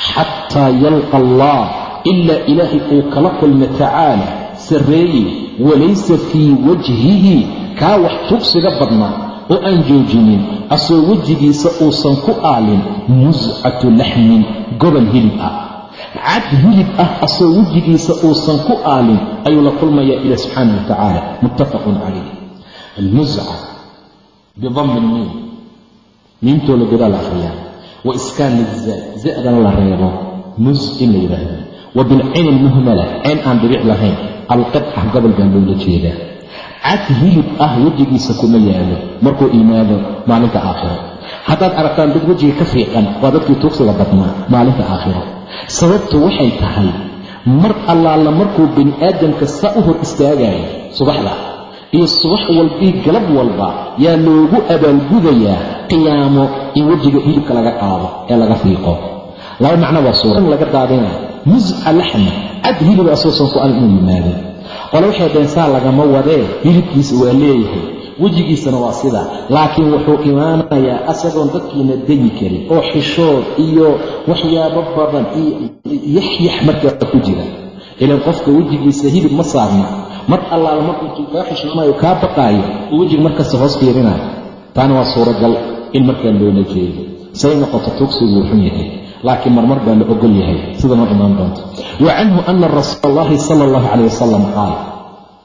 Xataa yalqa allah ilaa ilaahay uu kala kulma tacaala sarreeye walaysa fii wajhihi kaa wax tugsiga badnaa oo aan joojinin. Asoo wejigiisa uusan ku aalin muscatu laxmin gobol hilib ah cad hilib ah asoo wejigiisa uusan ku aalin ayuu la kulmayaa ilah subxaana wa tacaala. Muttafaqun calayh. Almusca bidammi lmiim miimtoo la godaa la akhriyaa. Wa iskaani za zadana la reebo. Mus in la yidhaahdo. Wa bilcayni almuhmala cayn aan dhibic lahayn. Alqidca gobol baa loola jeedaa. Cad hilib ah wejigiisa kuma yaalo. Markuu imaado maalinta aakhiro haddaad aragtaan dad wejiga ka fiiqan waa dadkii tuugsiga badnaa maalinta aakhiro sababtu waxay tahay mar allaala markuu bani aadamka saa u hor istaagayo subaxda iyo subax walbii galab walba yaa loogu abaalgudayaa qiyaamo in wejiga hilibka laga qaado ee laga fiiqo. Laba macno waa suura laga daadinayo musca laxma cad hilib asoosan ku al inuu yimaado. Qole waxay dhaheen saa lagama wadee hilibkiisa waa leeyahay wejigiisana waa sidaa laakiin wuxuu imaanayaa asagoon dadkiina degi karin oo xishood iyo waxyaabo badan iyo yaxyax markaa ku jira. Ilan qofka wejigiisa hilib ma saarna. Mar allaala markuutuu kaa xishoonayo kaa baqaayo uu wejiga markasta hoos fiirinayo. Taana waa suuragal in markaa loola jeedo say noqoto tuugsigu wuu xun yahay laakiin marmar baa la ogol yahay. Sida noo imaan doonto. Wa canhu ana rasuul allahi sala allahu calayh wasalam qaal.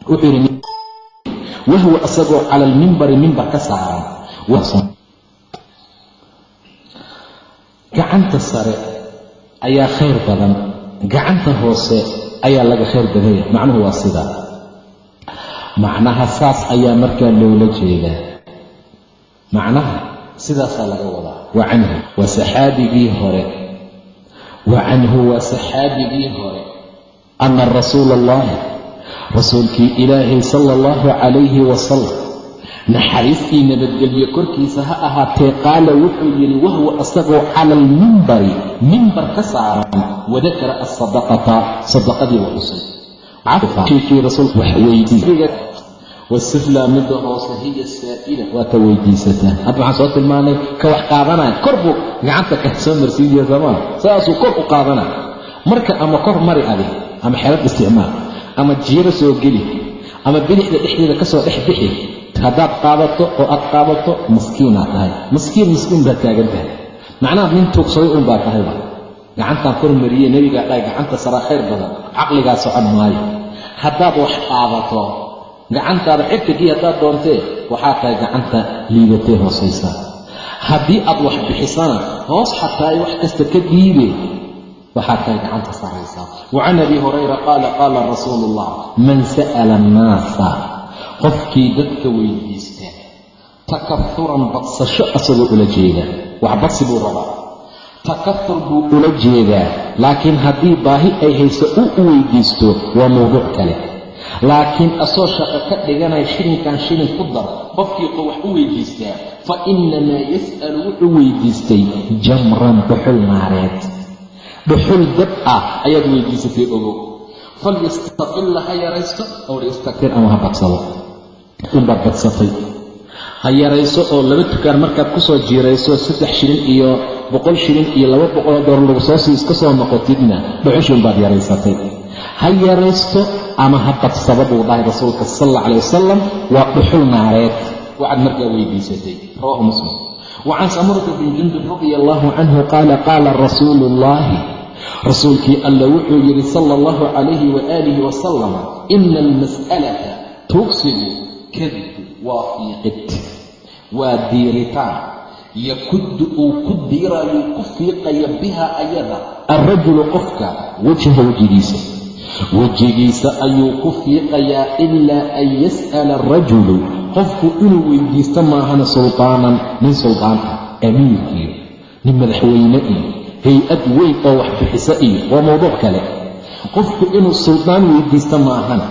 Wuxuu yidhi wahwa asagoo cala almimbari mimbar ka saaran gacanta sare ayaa khayr badan gacanta hoose ayaa laga khayr badanya macnuhu waa sidaa macnaha saas ayaa markaa loola jeedaa macnaha sidaasaa laga wadaa wa canhu waa saxaabigii hore wa canhu waa saxaabigii hore anna rasuula allahi rasuulkii ilaahay sala allahu calayhi wasalam naxariistii nabadgelyo korkiisa ha ahaatee qaala wuxuu yidhi wahwa asagoo cala almimbari mimbar ka saaran wadakara asadaqata sadaqadii wa xusay rasuulku wax weydiiy wasiflaa midda hoose hiya saa'ila. Waa ka weydiisataa hadda waxaan soo tilmaanay ka wax qaadanaya kor gacanta ka soo marsiinaya soomaa saasuu kor u qaadanaya marka ama kor mari adig ama xelad isticmaal ama jiiro soo geli ama bidixda dhexdeeda ka soo dhex bixi haddaad qaadato oo aad qaadato maskiinaad tahay. Maskiin miskiin baad taagan tahay. Macnaha nin tuugsaday un baa tahayba gacantaan kor mariyey nebigaa dhahay gacanta saraa khayr badan caqligaa socon maayo haddaad wax qaadato gacantaada xirkagii haddaad doontee waxaa tahay gacanta liidatee hoosaysa. Haddii aad wax bixisana hoos xataa ay wax kasta ka dhiibe waxaa tahay gacanta saraysaa wa can abi hurayra qaala qaala rasuulu ullah man sa'ala annaasa qofkii dadka weydiista takafuran badsasho asagoo ula jeeda. Wax badsi buu rabaa. Takafur buu ula jeedaa laakiin haddii baahi ay hayso uu u weydiisto waa mawduuc kale. Laakiin asoo shaqo ka dhiganaya shilinkan shilin ku dar qofkii qo wax u weydiistaa fa innamaa yas'alu wuxuu weydiistay jamran dhuxul naareed dhuxul dab ah ayaad weydiisatay ogow. Falyastaqilla ha yaraysto ow liyastakfir ama ha badsado. Badsatay ha yarayso oo laba tukaan markaad ku soo jiirayso saddex shilin iyo boqol shilin iyo laba boqoloo door lagu soo sii iska soo noqotidna dhuxushin baad yaraysatay. Ha yaraysto ama ha badsado buu dhahay rasuulka sal alla calay wasalam waa dhuxul naareed. Waxaad markaa weydiisatay. Rawaahu muslim. Wa can samurata bin jundub radia allahu canhu qaala qaala rasuulu ullaahi rasuulkii alla wuxuu yidhi sala allahu calayhi waaalihi wasalam ina almas'alata tuugsigu kadbu waa fiiqid waa diiritaan. Yakuddu uu ku diiraayo ku fiiqaya biha ayada alrajulu qofka wejha wejigiisa wejigiisa ayuu ku fiiqayaa ilaa an yas'ala arajulu qofku inuu weydiisto maahana sultaanan nin sultaan ah amiir iyo nin madaxweyne iyo hay'ad weyn oo wax bixisa iyo waa mowduuc kale. Qofku inuu sultaan weydiisto maahana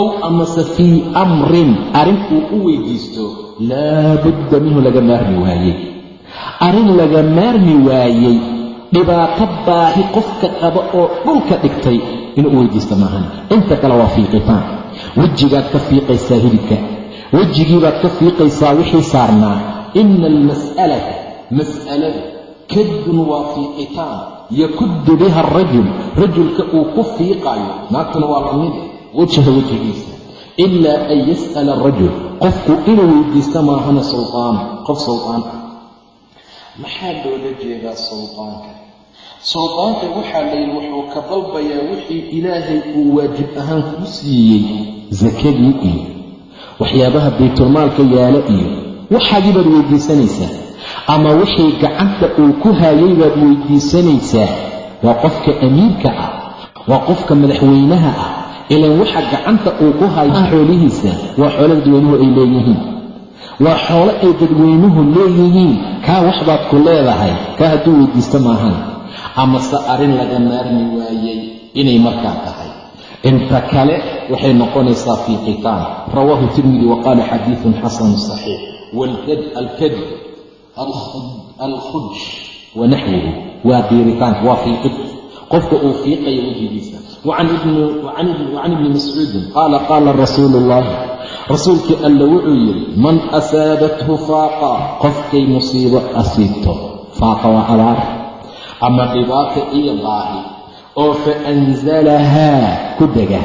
ow amase fii amrin arrin uu u weydiisto laa budda minhu laga maarmi waayey arrin laga maarmi waayey dhibaato baahi qofka qaba oo dhulka dhigtay inuu u weydiisto maahan. Inta kale waa fiiqitaan. Wejigaad ka fiiqaysaa hilibka wejigiibaad ka fiiqaysaa wixii saarnaa. Ina almas'alata mas'alada kadbun waa fiiqitaan yakuddu biha arajul rajulka uu ku fiiqaayo naagtuna waa lamide wejha wejigiisa ilaa an yas'ala arajul qofku inuu weydiisto maahana sultaan qof sultaan ah. Maxaa loola jeedaa sultaanka? Suldaanka waxaa layidhi wuxuu ka dalbayaa wixii ilaahay uu waajib ahaan kuu siiyey sakadii iyo waxyaabaha baytulmaalka yaalla iyo waxaagii baad weydiisanaysaa ama wixii gacanta uu ku haayay baad weydiisanaysaa waa qofka amiirka ah waa qofka madaxweynaha ah. Ilan waxa gacanta uu ku hayo xoolihiisa waa xoolo dadweynuhu ay leeyihiin. Waa xoolo ay dadweynuhu leeyihiin. Kaa waxbaad ku leedahay kaa hadduu weydiisto maahan amase arrin laga maarmi waayey inay markaa tahay. Inta kale waxay noqonaysaa fii qitaan. Rawaahu tirmidi wa qaala xadiidun xasanu saxiix. Alkadb alkhuj wa naxwuhu waa diiritaanka waa fiiqid qofka uu fiiqayo wejigiisa wacan ibni mascuudin qaala qaala rasuulu ullaahi rasuulkii alla wuxuu yidhi man asaabathu faaqa qofkay musiibo asiibto faaqa waa abaar ama dhibaata iyo baahi oo fa ansalahaa ku dega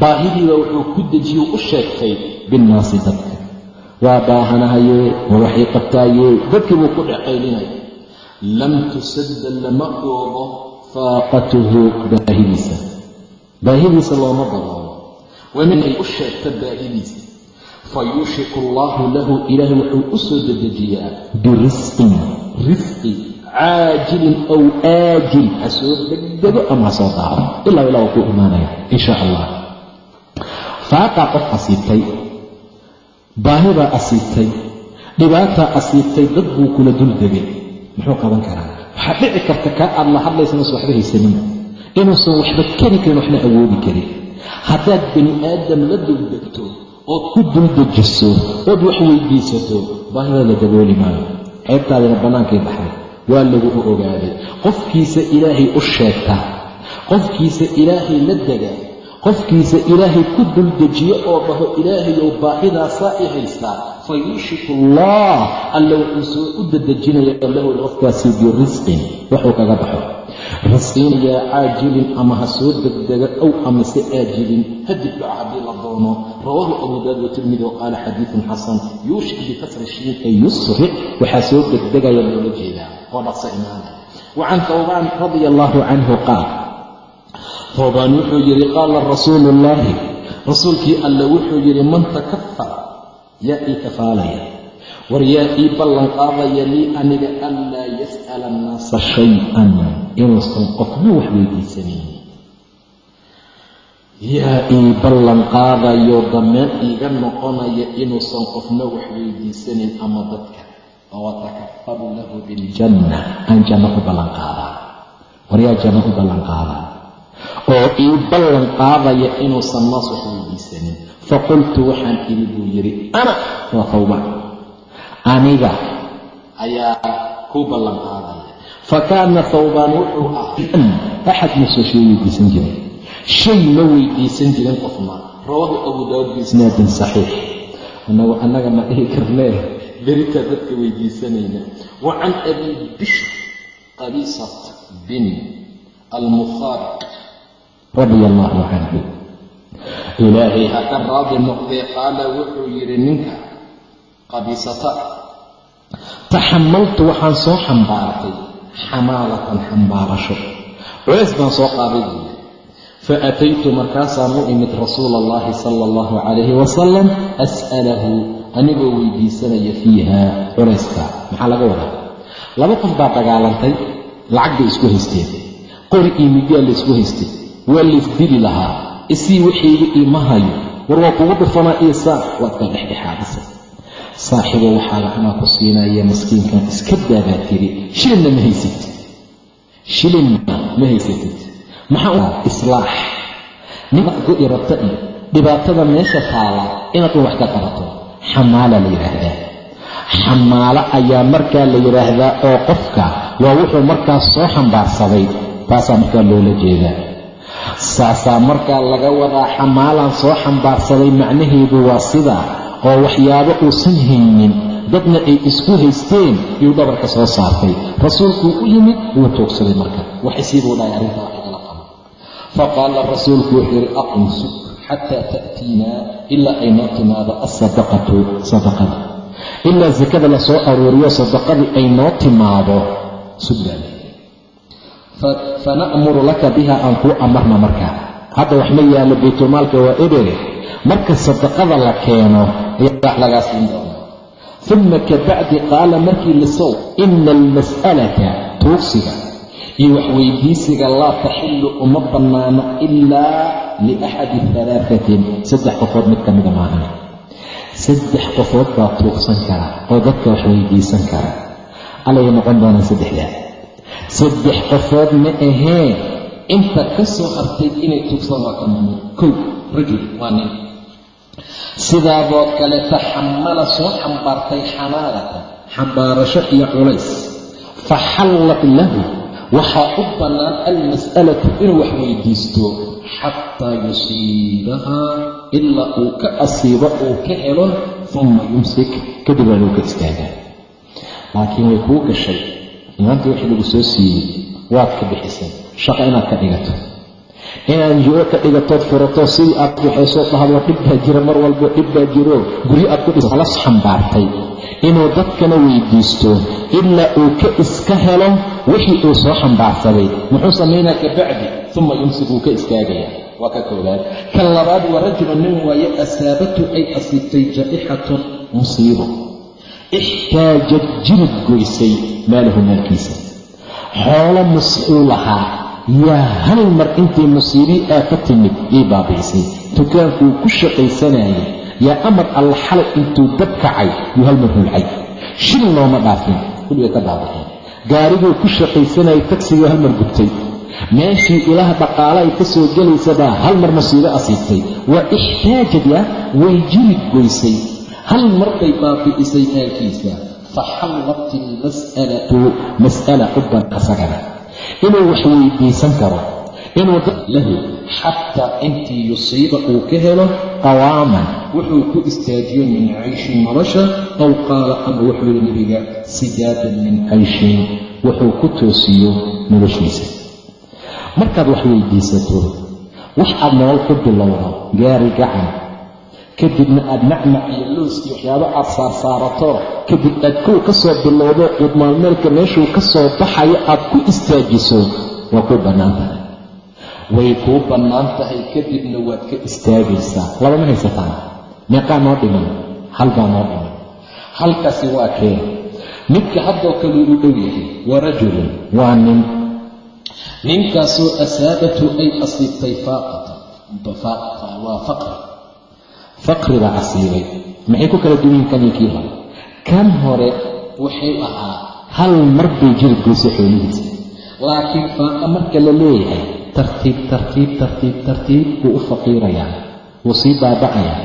baahidiiba wuxuu ku dejiye u sheegtay binnaasi dadka waa baahanahayee ma waxay qabtaayee dadkii buu ku dhexaylinaya lam tusadda lama oobo faaqatuhu baahidiisa. Baahidiisa looma badoobo waminay u sheegta baahidiisa. Fa yuushiku allaahu lahu ilaahay wuxuu u soo dedejiyaa birisqin risqi caajilin ow aajil. Ha soo degdego ama ha soo daaro ilaa ilaa uu ku imaanaya in sha allah faaqaa qof asiibtay baahibaa asiibtay dhibaataa asiibtay dad buu kula dul degay. Muxuu qaban karaa? Waxaa dhici karta kaa aad la hadlaysa mas waxba haysanin inuusan waxba keri karin waxna awoodi karin haddaad bani aadam la duldegto ood ku duldejiso ood wax weydiisato baahida la dabooli maayo. Ceebtaadina bannaankay baxday. Waa lagu ogaaday. Qofkiisa ilaahay u sheegta. Qofkiisa ilaahay la dega qofkiisa ilaahay ku duldejiyo oo dhaho ilaahayow baahidaasaa i haystaa fa yuushiku allah alla wuxuu soo u dadejinaya lahu qofkaasi birisqin waxuu kaga baxo. Risqiinayaa caajilin ama ha soo degdega ow amase aajilin hadib dhaco haddii la doono. Rawaahu abu daawud watirmidi wa qaala xadiidun xasan yuushik bikasri shiin ay yusric waxaa soo degdegaya loola jeedaa. Oo dhaqsa imaana wa can tawbaan radia allaahu canhu qaal towbaan wuxuu yidhi qaala rasuulu ullaahi rasuulkii alle wuxuu yidhi man takafara yaa ii kafaalaya war yaa ii ballan qaadaya lii aniga anlaa yas'ala annaasa shay-an inuusan qofna wax weydiisanin. Yaa ii ballan qaadayo dammeen iiga noqonaya inuusan qofna wax weydiisanin ama dadka. Oo watakafaru lahu biljanna aan janno u ballan qaadaa. War yaa janno u ballan qaadaa oo ii ballan qaadaya inuusan naas wax weydiisanin faqultu waxaan iri buu yidhi ana waa tawbaan aniga ayaa ku ballan qaadaya. Fa kaana thawbaan wuxuu ahaa axad ma soo shay weydiisan jirin shay ma weydiisan jirin qofna rawaahu abu daawud biisnaadin saxiix. Anagu annaga ma dhihi karnee? Beritaa dadka weydiisanayna. Wa can abi bishr qabisat bin almukhaariq radia allaahu canhu ilaahay ha ka raadi noqdee qaala wuxuu yidhi ninka qabisata. Taxamaltu waxaan soo xambaartay xamaalatan xambaarasho culays baan soo qaaday buuli fa ataytu markaasaan u imid rasuula allahi sala allahu calayhi wasalam as'alahu anigoo weydiisanaya fiiha culayska. Maxaa laga wadaa? Laba qof baa dagaalantay lacag bay isku haysteen qori iyo midyaa la isku haystay waa laysdili lahaa. Isii waxayga iima hayo. War waa kugu dhufanaa iyo saa. Waad ka dhexdhexaadisa saaxibo waxaa lacanaa ku siinaya maskiinkan iska daadaa tiri. Shilinna ma haysatid. Shilinna ma haysatid. Maxaa islaax. Ninad go-i rabta iyo dhibaatada meesha taala inaad un wax ka qabato. Xamaala la yidhaahdaa xamaalo ayaa markaa la yidhaahdaa oo qofka waa wuxuu markaas soo xambaarsaday taasaa markaa loola jeedaa saasaa markaa laga wadaa xamaalaan soo xambaarsaday macnaheedu waa sidaa oo waxyaabo uusan haynin dadna ay isku haysteen yuu dhabarka soo saartay. Rasuulkuu u yimid wuu toogsaday marka. Waxisii buu dhahay arrintaa wax igala qabo. Faqaala rasuulku wuxuu yidhi aqim sug xataa ta'tiinaa ilaa ay noo timaado alsadaqatu sadaqada. Ilaa sakada la soo aruuriyo sadaqadii ay noo timaado sugbaale fana'muru laka biha aan kuu amarna markaa hadda wax ma yaallo baytulmaalka waa ebere marka sadaqada la keeno wax lagaa siin doonaa uma kabacdi qaala markii lisow ina almas'alata tuugsiga iyo waxweydiisiga laa taxillu uma bannaano ilaa liaxadi halaafatin saddex qofood mid ka mida maahan saddex qofood baa tuugsan kara oo dadka wax weydiisan kara allay noqon doonaan saddexdaa saddex qofood ma aheen inta ka soo hartay inay tuugsan waa ka mamnuuc kow rajul waa nin. Sidaadoo kale taxamala soo xambaartay xamaalatan xambaarasho iyo culays. Fa xallat lahu. Waxaa u bannaan almas'alatu inuu wax weydiisto. Xataa yusiibahaa ilaa uu ka asiibo uu ka helo uma yumsik. Kadib waa luu ka istaagaa laakiin way kuu gashay maanta wixii lagu soo siiyey? Waad ka bixisay. Shaqo inaad ka dhigato. Inaad jiro ka dhigatood furato sidii aad waxaysoo dhahdo dhib baa jira mar walbo dhib baa jiro. Guryo aad ku dhisalas xambaartay inuu dadkana weydiisto ilaa uu ka iska helo wixii uu soo xambaarsaday muxuu samaynaa kabacdi uma yumsik wuu ka istaagaya. Waa ka koobaad kan labaad rajulu nin waaye asaabatu ay asiibtay jaa'ixatun musiibo ixtaajad jilib goysay maalahu maalkiisa xoolo musuu lahaa yaa hal mar intay musiibii aa ka timid yay baabi'isay. Dukaankuu ku shaqaysanayay yaa amar alla xalay intuu dab kacay yuu hal mar hulcay. Shil looma dhaafin. Kulliga ka baabi'een. Gaariguu ku shaqaysanayay tagsiguu hal mar gubtay. Meeshii ilaah dhaqaala ay ka soo gelaysabaa hal mar musiibo asiibtay. Waa ixtaajada way jirid goysay hal mar bay baabi'isay aalkiisa faxallat ilmas'alatu mas'ala xubban asagana inuu wax weydiisan karo inuu lahu xataa intii yusiiba uu ka helo qawaaman wuxuu ku istaajiyo min cayshin nolosha aw qaala ama wuxuu yihi nebiga sidaadan min cayshin wuxuu ku toosiyo noloshiisa. Markaad wax weydiisato wax aad nolol ku bilowdo gaari gacan kadibna aad macmac iyo loos iyo waxyaabo aad saarsaarato kadib aad kow ka soo bilowdo quudmaalmeelka meeshuu ka soo baxayo aad ku istaajiso waa kuu bannaan tahay. Way kuu bannaan tahay kadibna waad ka istaagaysaa. Labama haysataan meeqaa noo dhiman. Hal baa noo dhiman. Halkaasi waa keen midka haddoo kale uu dhow yahay wa rajulun. Waa nin. Ninkaasoo asaabatu ay asiibtay faaqata waa faqri faqri baa asiibay maxay ku kala duwan yihiin kan iyo kii hore? Kan hore waxay ahaa hal mar bay jiri goysay xoolihiisa. Laakiin faaqa marka la leeyahay tartiib tartiib tartiib tartiib wuu u faqiirayaa wuu sii baaba'ayaa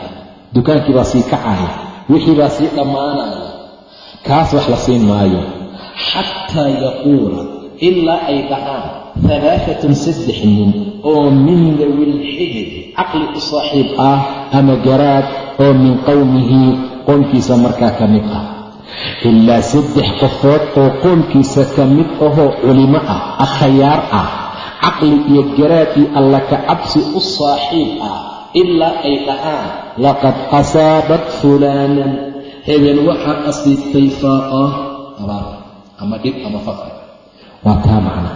dukaankii baa sii kacaya wixii baa sii dhammaanaya kaas wax la siin maayo. Xataa yaquula ilaa ay dhahaan alaaatun saddex nin oo min dawilxijri caqli u saaxiib ah ama garaad oo min qowmihi qoomkiisa markaa ka mid ah ilaa saddex qofood oo qoomkiisa ka mid ahoo culimo ah akhyaar ah caqli iyo garaad iyo alla ka cabsi u saaxiib ah ilaa ay dhahaan laqad asaabat fulaanan hebel waxaa asiibtay faaqa ama dhib ama faqri waa kaa macna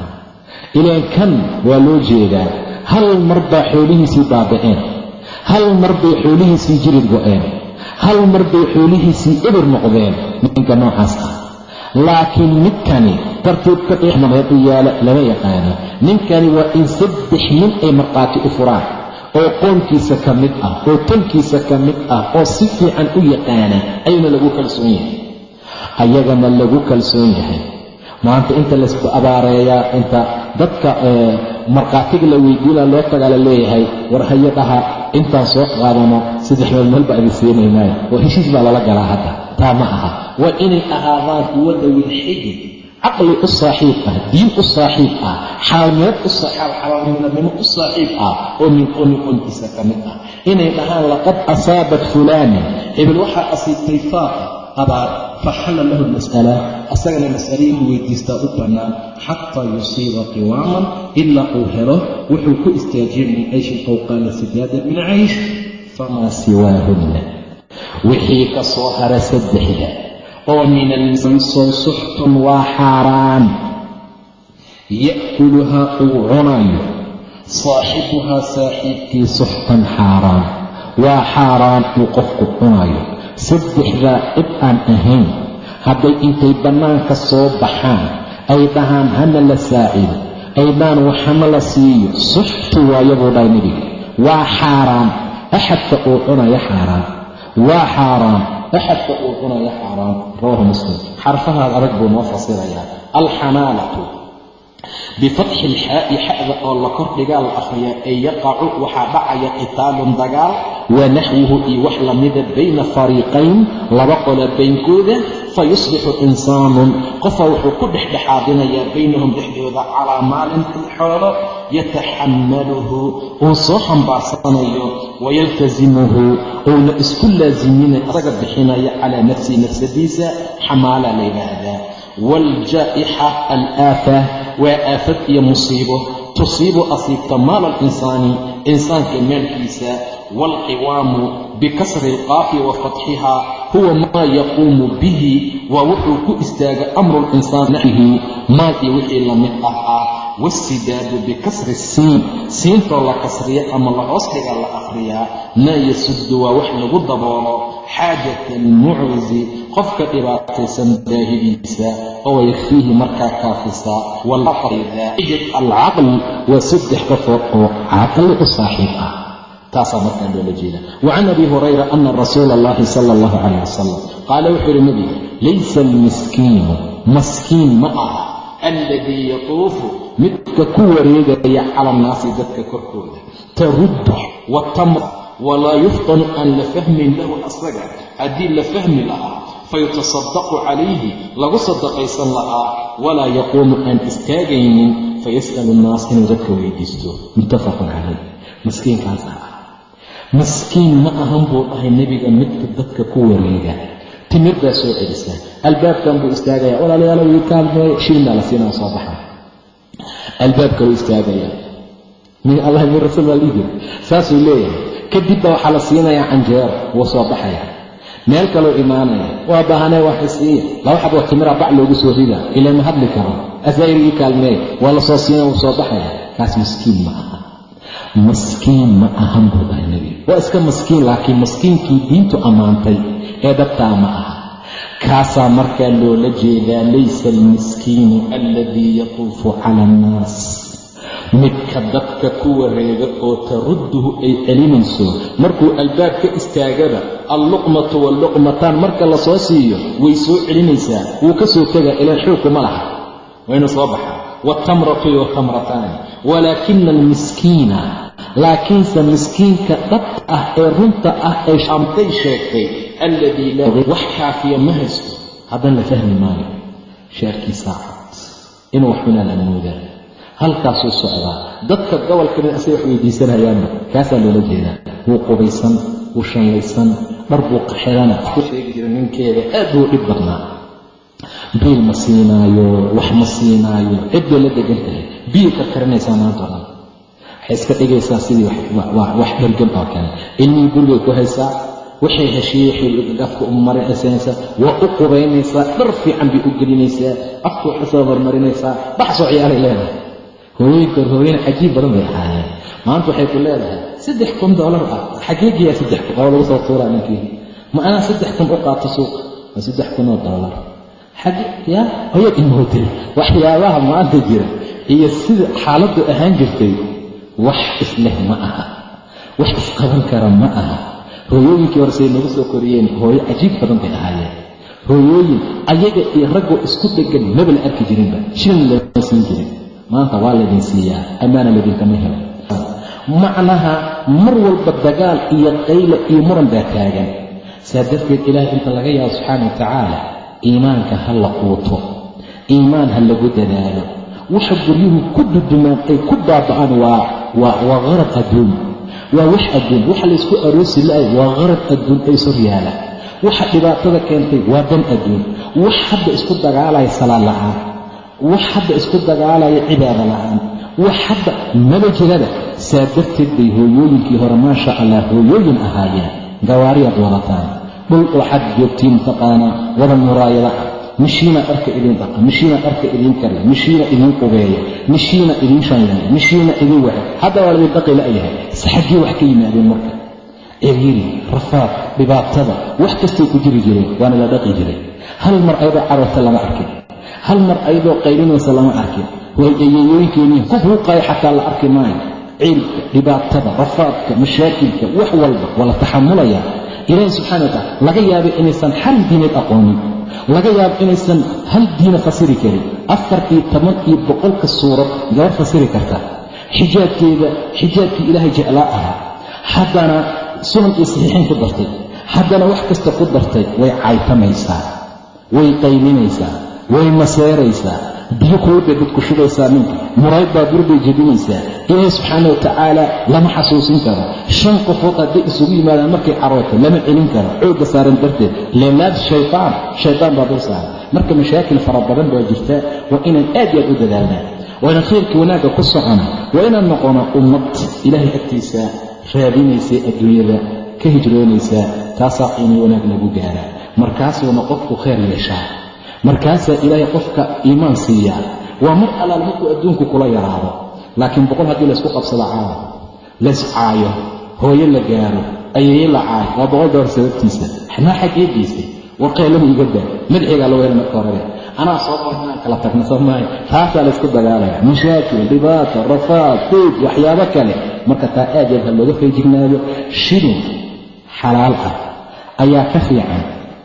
ilaan kan waa loo jeedaa. Hal mar baa xoolihiisii baaba'een. Hal mar bay xoolihiisii jirid go'een. Hal mar bay xoolihiisii eber noqdeen. Ninka noocaas ah. Laakiin midkani tartiibka dhexmareed u yaalla lama yaqaano ninkani waa in saddex nin ay markhaati u furaan oo qoomkiisa ka mid ah oo tankiisa ka mid ah oo si fiican u yaqaana ayna lagu kalsoon yahay. Ayagana lagu kalsoon yahay maanta inta laysku abaareeyaa inta dadka markhaatiga la weydiinaa loo tagaa leeyahay war hayo dhaha intaan soo qaadano saddex meel meel baa idin oo heshiis baa lala galaa hadda. Taa ma aha. Waa inay ahaadaan kuwa dawilxiji caqli u saaxiib ah diin u saaxiib ah xaalmeed u xalaalnimo u saaxiib ah oo min qowmi qoomkiisa ka mid ah. Inay dhahaan laqad asaabat fulaanin. Hebel waxaa asiibtay faaqa abaar faxalla lahu lmas'ala asagana mas'ale inuu weydiistaa u bannaan xataa yusiiba qiwaaman ilaa uu helo wuxuu ku istaajiyay min cayshin ow qaala sidaada min caysh famaa siwaahunna wixii ka soo hara saddexda oo min almisansoo suxtun waa xaaraan ya'kuluhaa uu cunayo saaxibuhaa saaxiibkii suxtan xaaraan waa xaaraan uu qofku cunayo saddexdaa cid aan ahayn hadday intay bannaanka soo baxaan ay dhahaan hana la saacido ay dhahaan waxana la siiyo. Suxtu waayabuu dhahay nebiga waa xaaraan axadka uu cunaya xaaraan waa xaaraan axadka uu cunaya xaaraan rawahu muslim. Xarfahaad adag buu noo fasirayaa. Alxanaalatu bifatxi ilxaa'i xa'da oo la kordhigaa la akhriyaa ee yaqacu waxaa dhacaya qitaalun dagaal wa naxwuhu iyo wax lamida bayna fariiqayn laba qola baynkooda fayusbixu insaanun qofa wuxuu ku dhexdhexaadinayaa baynahum dhexdooda calaa maalin xoolo yataxammaluhu uu soo xambaarsanayo wayaltasimuhu uuna isku laasiminayo asaga bixinaya calaa nafsihi nafsadiisa xamaala la yidhaahdaa. Waaljaa'ixa alaafa waa aafad iyo musiibo. Tusiibu asiibta maala alinsaani insaanka maalkiisa waalqiwaamu bikasri alqaafi wa fatxihaa huwa maa yaquumu bihi waa wuxuu ku istaaga amru linsaan naxwihi maal iyo wixii la mid ah ah waasidaadu bikasri siin siintoo la kasriya ama la hoos dhiga la akhriyaa maa yasuddu waa wax lagu daboolo xaajata almucwisi qofka dhibaataysan baahidiisa oo yakfiihi markaa kaafisa walaqrida alcaql waa saddex qofood oo caqli u saaxiib ah taasaa markaa loola jeeda. Wacan abi hurayra ana rasuula allahi sala allahu calayh wasalam qaala wuxuu yidhi nebiga laysa almiskiinu maskiin ma aha. Alladii yatuufu midka ku wareegaya cala annaasi dadka korkooda. Taruddu wa tamra walaa yuftanu aan la fahmin lahu asaga. Haddii la fahmi lahaa fayutasadaqu calayhi lagu sadaqaysan lahaa walaa yaquumu aan istaagaynin fayas'alu annaas inuu dadka weydiisto. Muttafaqun calayh maskiinkaas ah maskiin ma ahan buu dhahay nebiga midka dadka ku wareega. Timir baa soo celisa. Albaabkan buu istaagaya. Walaalayaal wii kaalmee shilin baa la siinaa soo baxa. Albaabka wuu istaagaya. Min allah min rasuul baa liijir saasuu leeyahay. Kadib baa waxaa la siinayaa canjeero wuu soo baxaya. Meel kaloo imaanaya. Waa baahanee wax isiiya laba xaboo timira bac loogu soo rida ilaa ma hadli karo. Asaa'ir ii kaalmeey waa la soo siinaya wuu soo baxaya. Kaas miskiin ma aha maskiin ma ahan buu dhahay nebiga waa iska maskiin laakiin maskiinkii diintu ammaantay ee dhabtaa ma aha. Kaasaa markaa loola jeedaa laysa almiskiinu alladii yatuufu cala annaas. Midka dadka ku wareega oo tarudduhu ay celinayso markuu albaab ka istaagaba alluqmatu walluqmataan marka la soo siiyo way soo celinaysaa. Wuu ka soo tegaa ilaan xoogku ma laha. Waynu soo baxaa waatamratu watamrataani walaakina almiskiina laakiinse miskiinka dhabta ah ee runta ah ee shaamtay sheegtay alladii wax kaafiya ma haysto haddana la fahmi maayo shaarkiisaa cad inuu wax cunaa la moodaa halkaasuu socdaa dadka gobolka mid asay wax weydiisanayaanba kaasaa loola jeedaa wuu qubaysan wuu shallaysan dhar buu qaxelana ku sheegi jira ninkeeda aad buu dhib badnaa biil ma siinaayo wax ma siinaayo. Cid bay la degan tahay. Biilka karinaysaa maanta dhan. Waxay iska dhigaysaa sidii wax dhargan oo kale. Ilmihii gurigay ku haysaa. Waxay heshiiyey afka u marinaysanaysaa waa u qubaynaysaa. Dhar fiican bay u gelinaysaa. Afka wax u soo marmarinaysaa baxsoo ciyaalay leedahay. Hooyinka hooyin cajiib badan bay ahaayeen. Maanta waxay ku leedahay saddex kun doolar ah. Xageegiyaa saddex kun. Oo lagu soo tuuraa ninkii ma anaa saddex kun u qaato suuqa waa saddex kun oo doolar imoo tiri waxyaabaha maanta jira. Iyo sida xaaladdu ahaan jirtay wax isleh ma aha. Wax isqaban kara ma aha. Hooyooyinkii horesay nagu soo koriyeen hooyo cajiib badan bay ahaayeen. Hooyooyin ayaga iyo raggoo isku dhegan maba la arki jirinba. Shilin lama siin jirin. Maanta waa laydin siiyaa. Ammaana laydinkama helo macnaha mar walba dagaal iyo qayla iyo muran baa taagan. Saa darteed ilaahay inta laga yaabo subxaana wa tacaala iimaanka ha la quuto iimaan ha lagu dadaalo. Waxa guryuhu ku dudumaan ay ku baaba'aan waa qarad adduun. Waa wax adduun. Waxa laysku aroosi la'ay waa qarad adduun ay sor yaalla. Waxa dhibaatada keentay waa dan adduun. Wax hadda isku dagaalaya salaad la'aan. Wax hadda isku dagaalaya cibaado la'aan. Wax hadda maba jirada saa darteed bay hooyooyinkii hore maasha allah hooyooyin ahaayeen. Gawaariyaad wadataan dhul waxaad joogtiin mataqaanaa wada muraayada ah. Mishiina dharka idiin dhaqa mishiina dharka idiin kariya mishiina idiin qubeeya mishiina idiin shanleeya mishiina idiin waxa. Hadda waa laydin dhaqi la'yahay saxaggii wax ka yimaadeen marka. Ciriiri rafaad dhibaatada wax kastay ku jiri jireen waana la dhaqi jiray. Hal mar ayadoo cararta lama arkin. Hal mar ayadoo qaylinaysa lama arkin. Waayayooyinkeeniya ku huuqaya xataa la arki maayo. Ciilka dhibaatada rafaadka mashaakilka wax walba waa la taxamulayaa ilaahi subxana wa tacala laga yaabay inaysan hal diineed aqoonin laga yaabo inaysan hal diina fasiri karin. Afar iyo toban iyo boqolka suurad gabar fasiri karta. Xijaabkeeda xijaabkii ilaahay jeclaa ahaa haddana sunan iyo saxiixiin ku dartay haddana wax kasta ku dartay way caytamaysaa way qaylinaysaa way maseeraysaa biyo kuwabay dadku shubaysaa ninka murayd baa burbay jebinaysaa. Ilaahi subxaana wa tacaala lama xasuusin karo. Shan qofood hadday isugu yimaadaan markay carooto lama celin karo. Xoogga saaran darteed leelaad shaytaan shaytaan baa dul saaran. Marka mashaakil fara badan baa jirta waa inaan aad iyo aad u dadaalnaa. Waa inaan khayrkii wanaagga ku socona waa inaan noqono ummad ilaahay agtiisa raadinaysay adduunyada ka hijroonaysaa taasaa qiimi wanaag lagu gaaraa. Markaasuuna qofku khayr yeeshaa markaasaa ilaahay qofka iimaan siiyaa waa mar allaal markuu adduunku kula yaraado laakiin boqol haddii laysku qabsado caawa lays caayo hooyo la gaaro ayaye la caayo waa boqol dollar sababtiisa xanaa xaggee geystay war qaylama iga daa madaxigaa lagu hela marka horebe anaa soo qor inaan kala tagna soo maayo taasaa laysku dagaalaya mashaakil dhibaata rafaad duug waxyaabo kale marka taa aad yaad ha looga feejignaado shilin xalaal ah ayaa ka fiican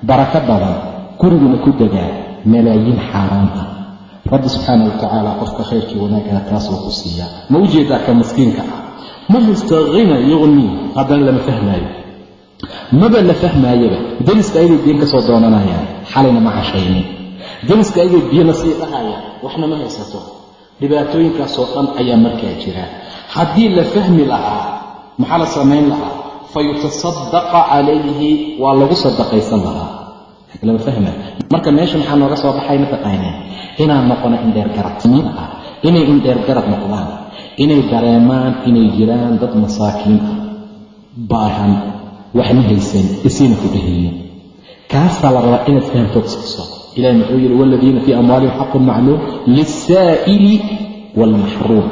barako badan guriguna ku degaa malaayiin xaaraan ah rabbi subxaana wa tacaala qofka khayrkii wanaagana taasuu ku siiyaa ma u jeedaa ka miskiinka ah? Ma haysta hina yuqnii haddana lama fahmaayo. Maba la fahmaayaba? Deriska ayagay biyo ka soo doonanayaan xalayna ma cashaynin deriska ayagay biyona sii dhahayaan waxna ma haysato. Dhibaatooyinkaasoo dhan ayaa markaa jira. Haddii la fahmi lahaa maxaa la samayn lahaa? Fa yutasadaqa calayhi waa lagu sadaqaysan lahaa lama marka meesha maxaa nooga soo baxay mataqaaneen inaan noqono indheergarad samiin ah. Inay indheergarad noqdaan. Inay dareemaan inay jiraan dad masaakiin ah. Baahan waxna haysan isiina ku dhehaynin kaasaa la rabaa inaad fahamtood siiso. Ilahi muxuu yidhi waaladiina fii amwaalihim xaqun macluum lisaa'ili waalmaxruum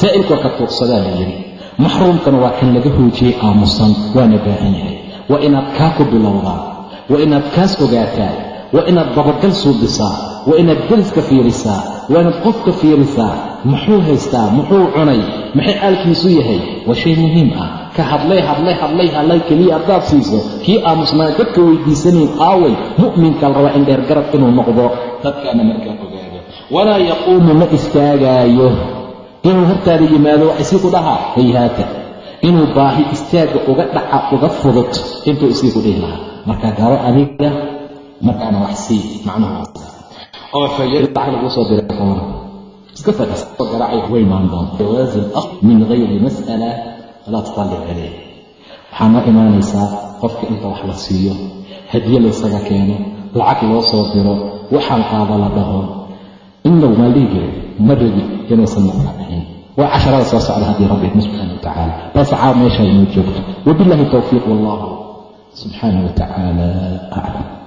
saa'ilku waa ka tuugsadaa la yidhi maxruumkana waa kan laga hoojiyey aamusan waana baahan yahay. Waa inaad kaa ku bilowdaa waa inaad kaas ogaataa waa inaad dabagal suubisaa waa inaad deriska fiirisaa waa inaad qofka fiirisaa muxuu haystaa muxuu cunay maxay xaalkiisu yahay? Waa shay muhiim ah. Ka hadlay hadlay hadlay hadlay keliya haddaad siiso. Kii aamusnaa dadka weydiisanayn aaway mu'minka la rabaa in dheergarad inuu noqdo. Dadkaana markaa ogaado walaa yaquumu ma istaagaayo. Inuu hortaada yimaado wax isii ku dhahaa hayhaata inuu baahi istaagga uga dhaca uga fudud intuu isii ku dhihi lahaa marka garo adiga markaana wax sii macnuhu oo fayalacag lagu soo diray calayh waxaa noo imaanaysaa qofka inta wax la siiyo hadiye laysaga keeno lacag loo soo diro waxaan qaada la dhaho. Inagu maa dhihi jiray ma rabi inaysan markaa waa casharada soo socda haddii rabbi subxaana wa tacaala. Taas caa meesha inoo joogto. Wabillahi towfiiq wallahu subxaana wa tacaala aclam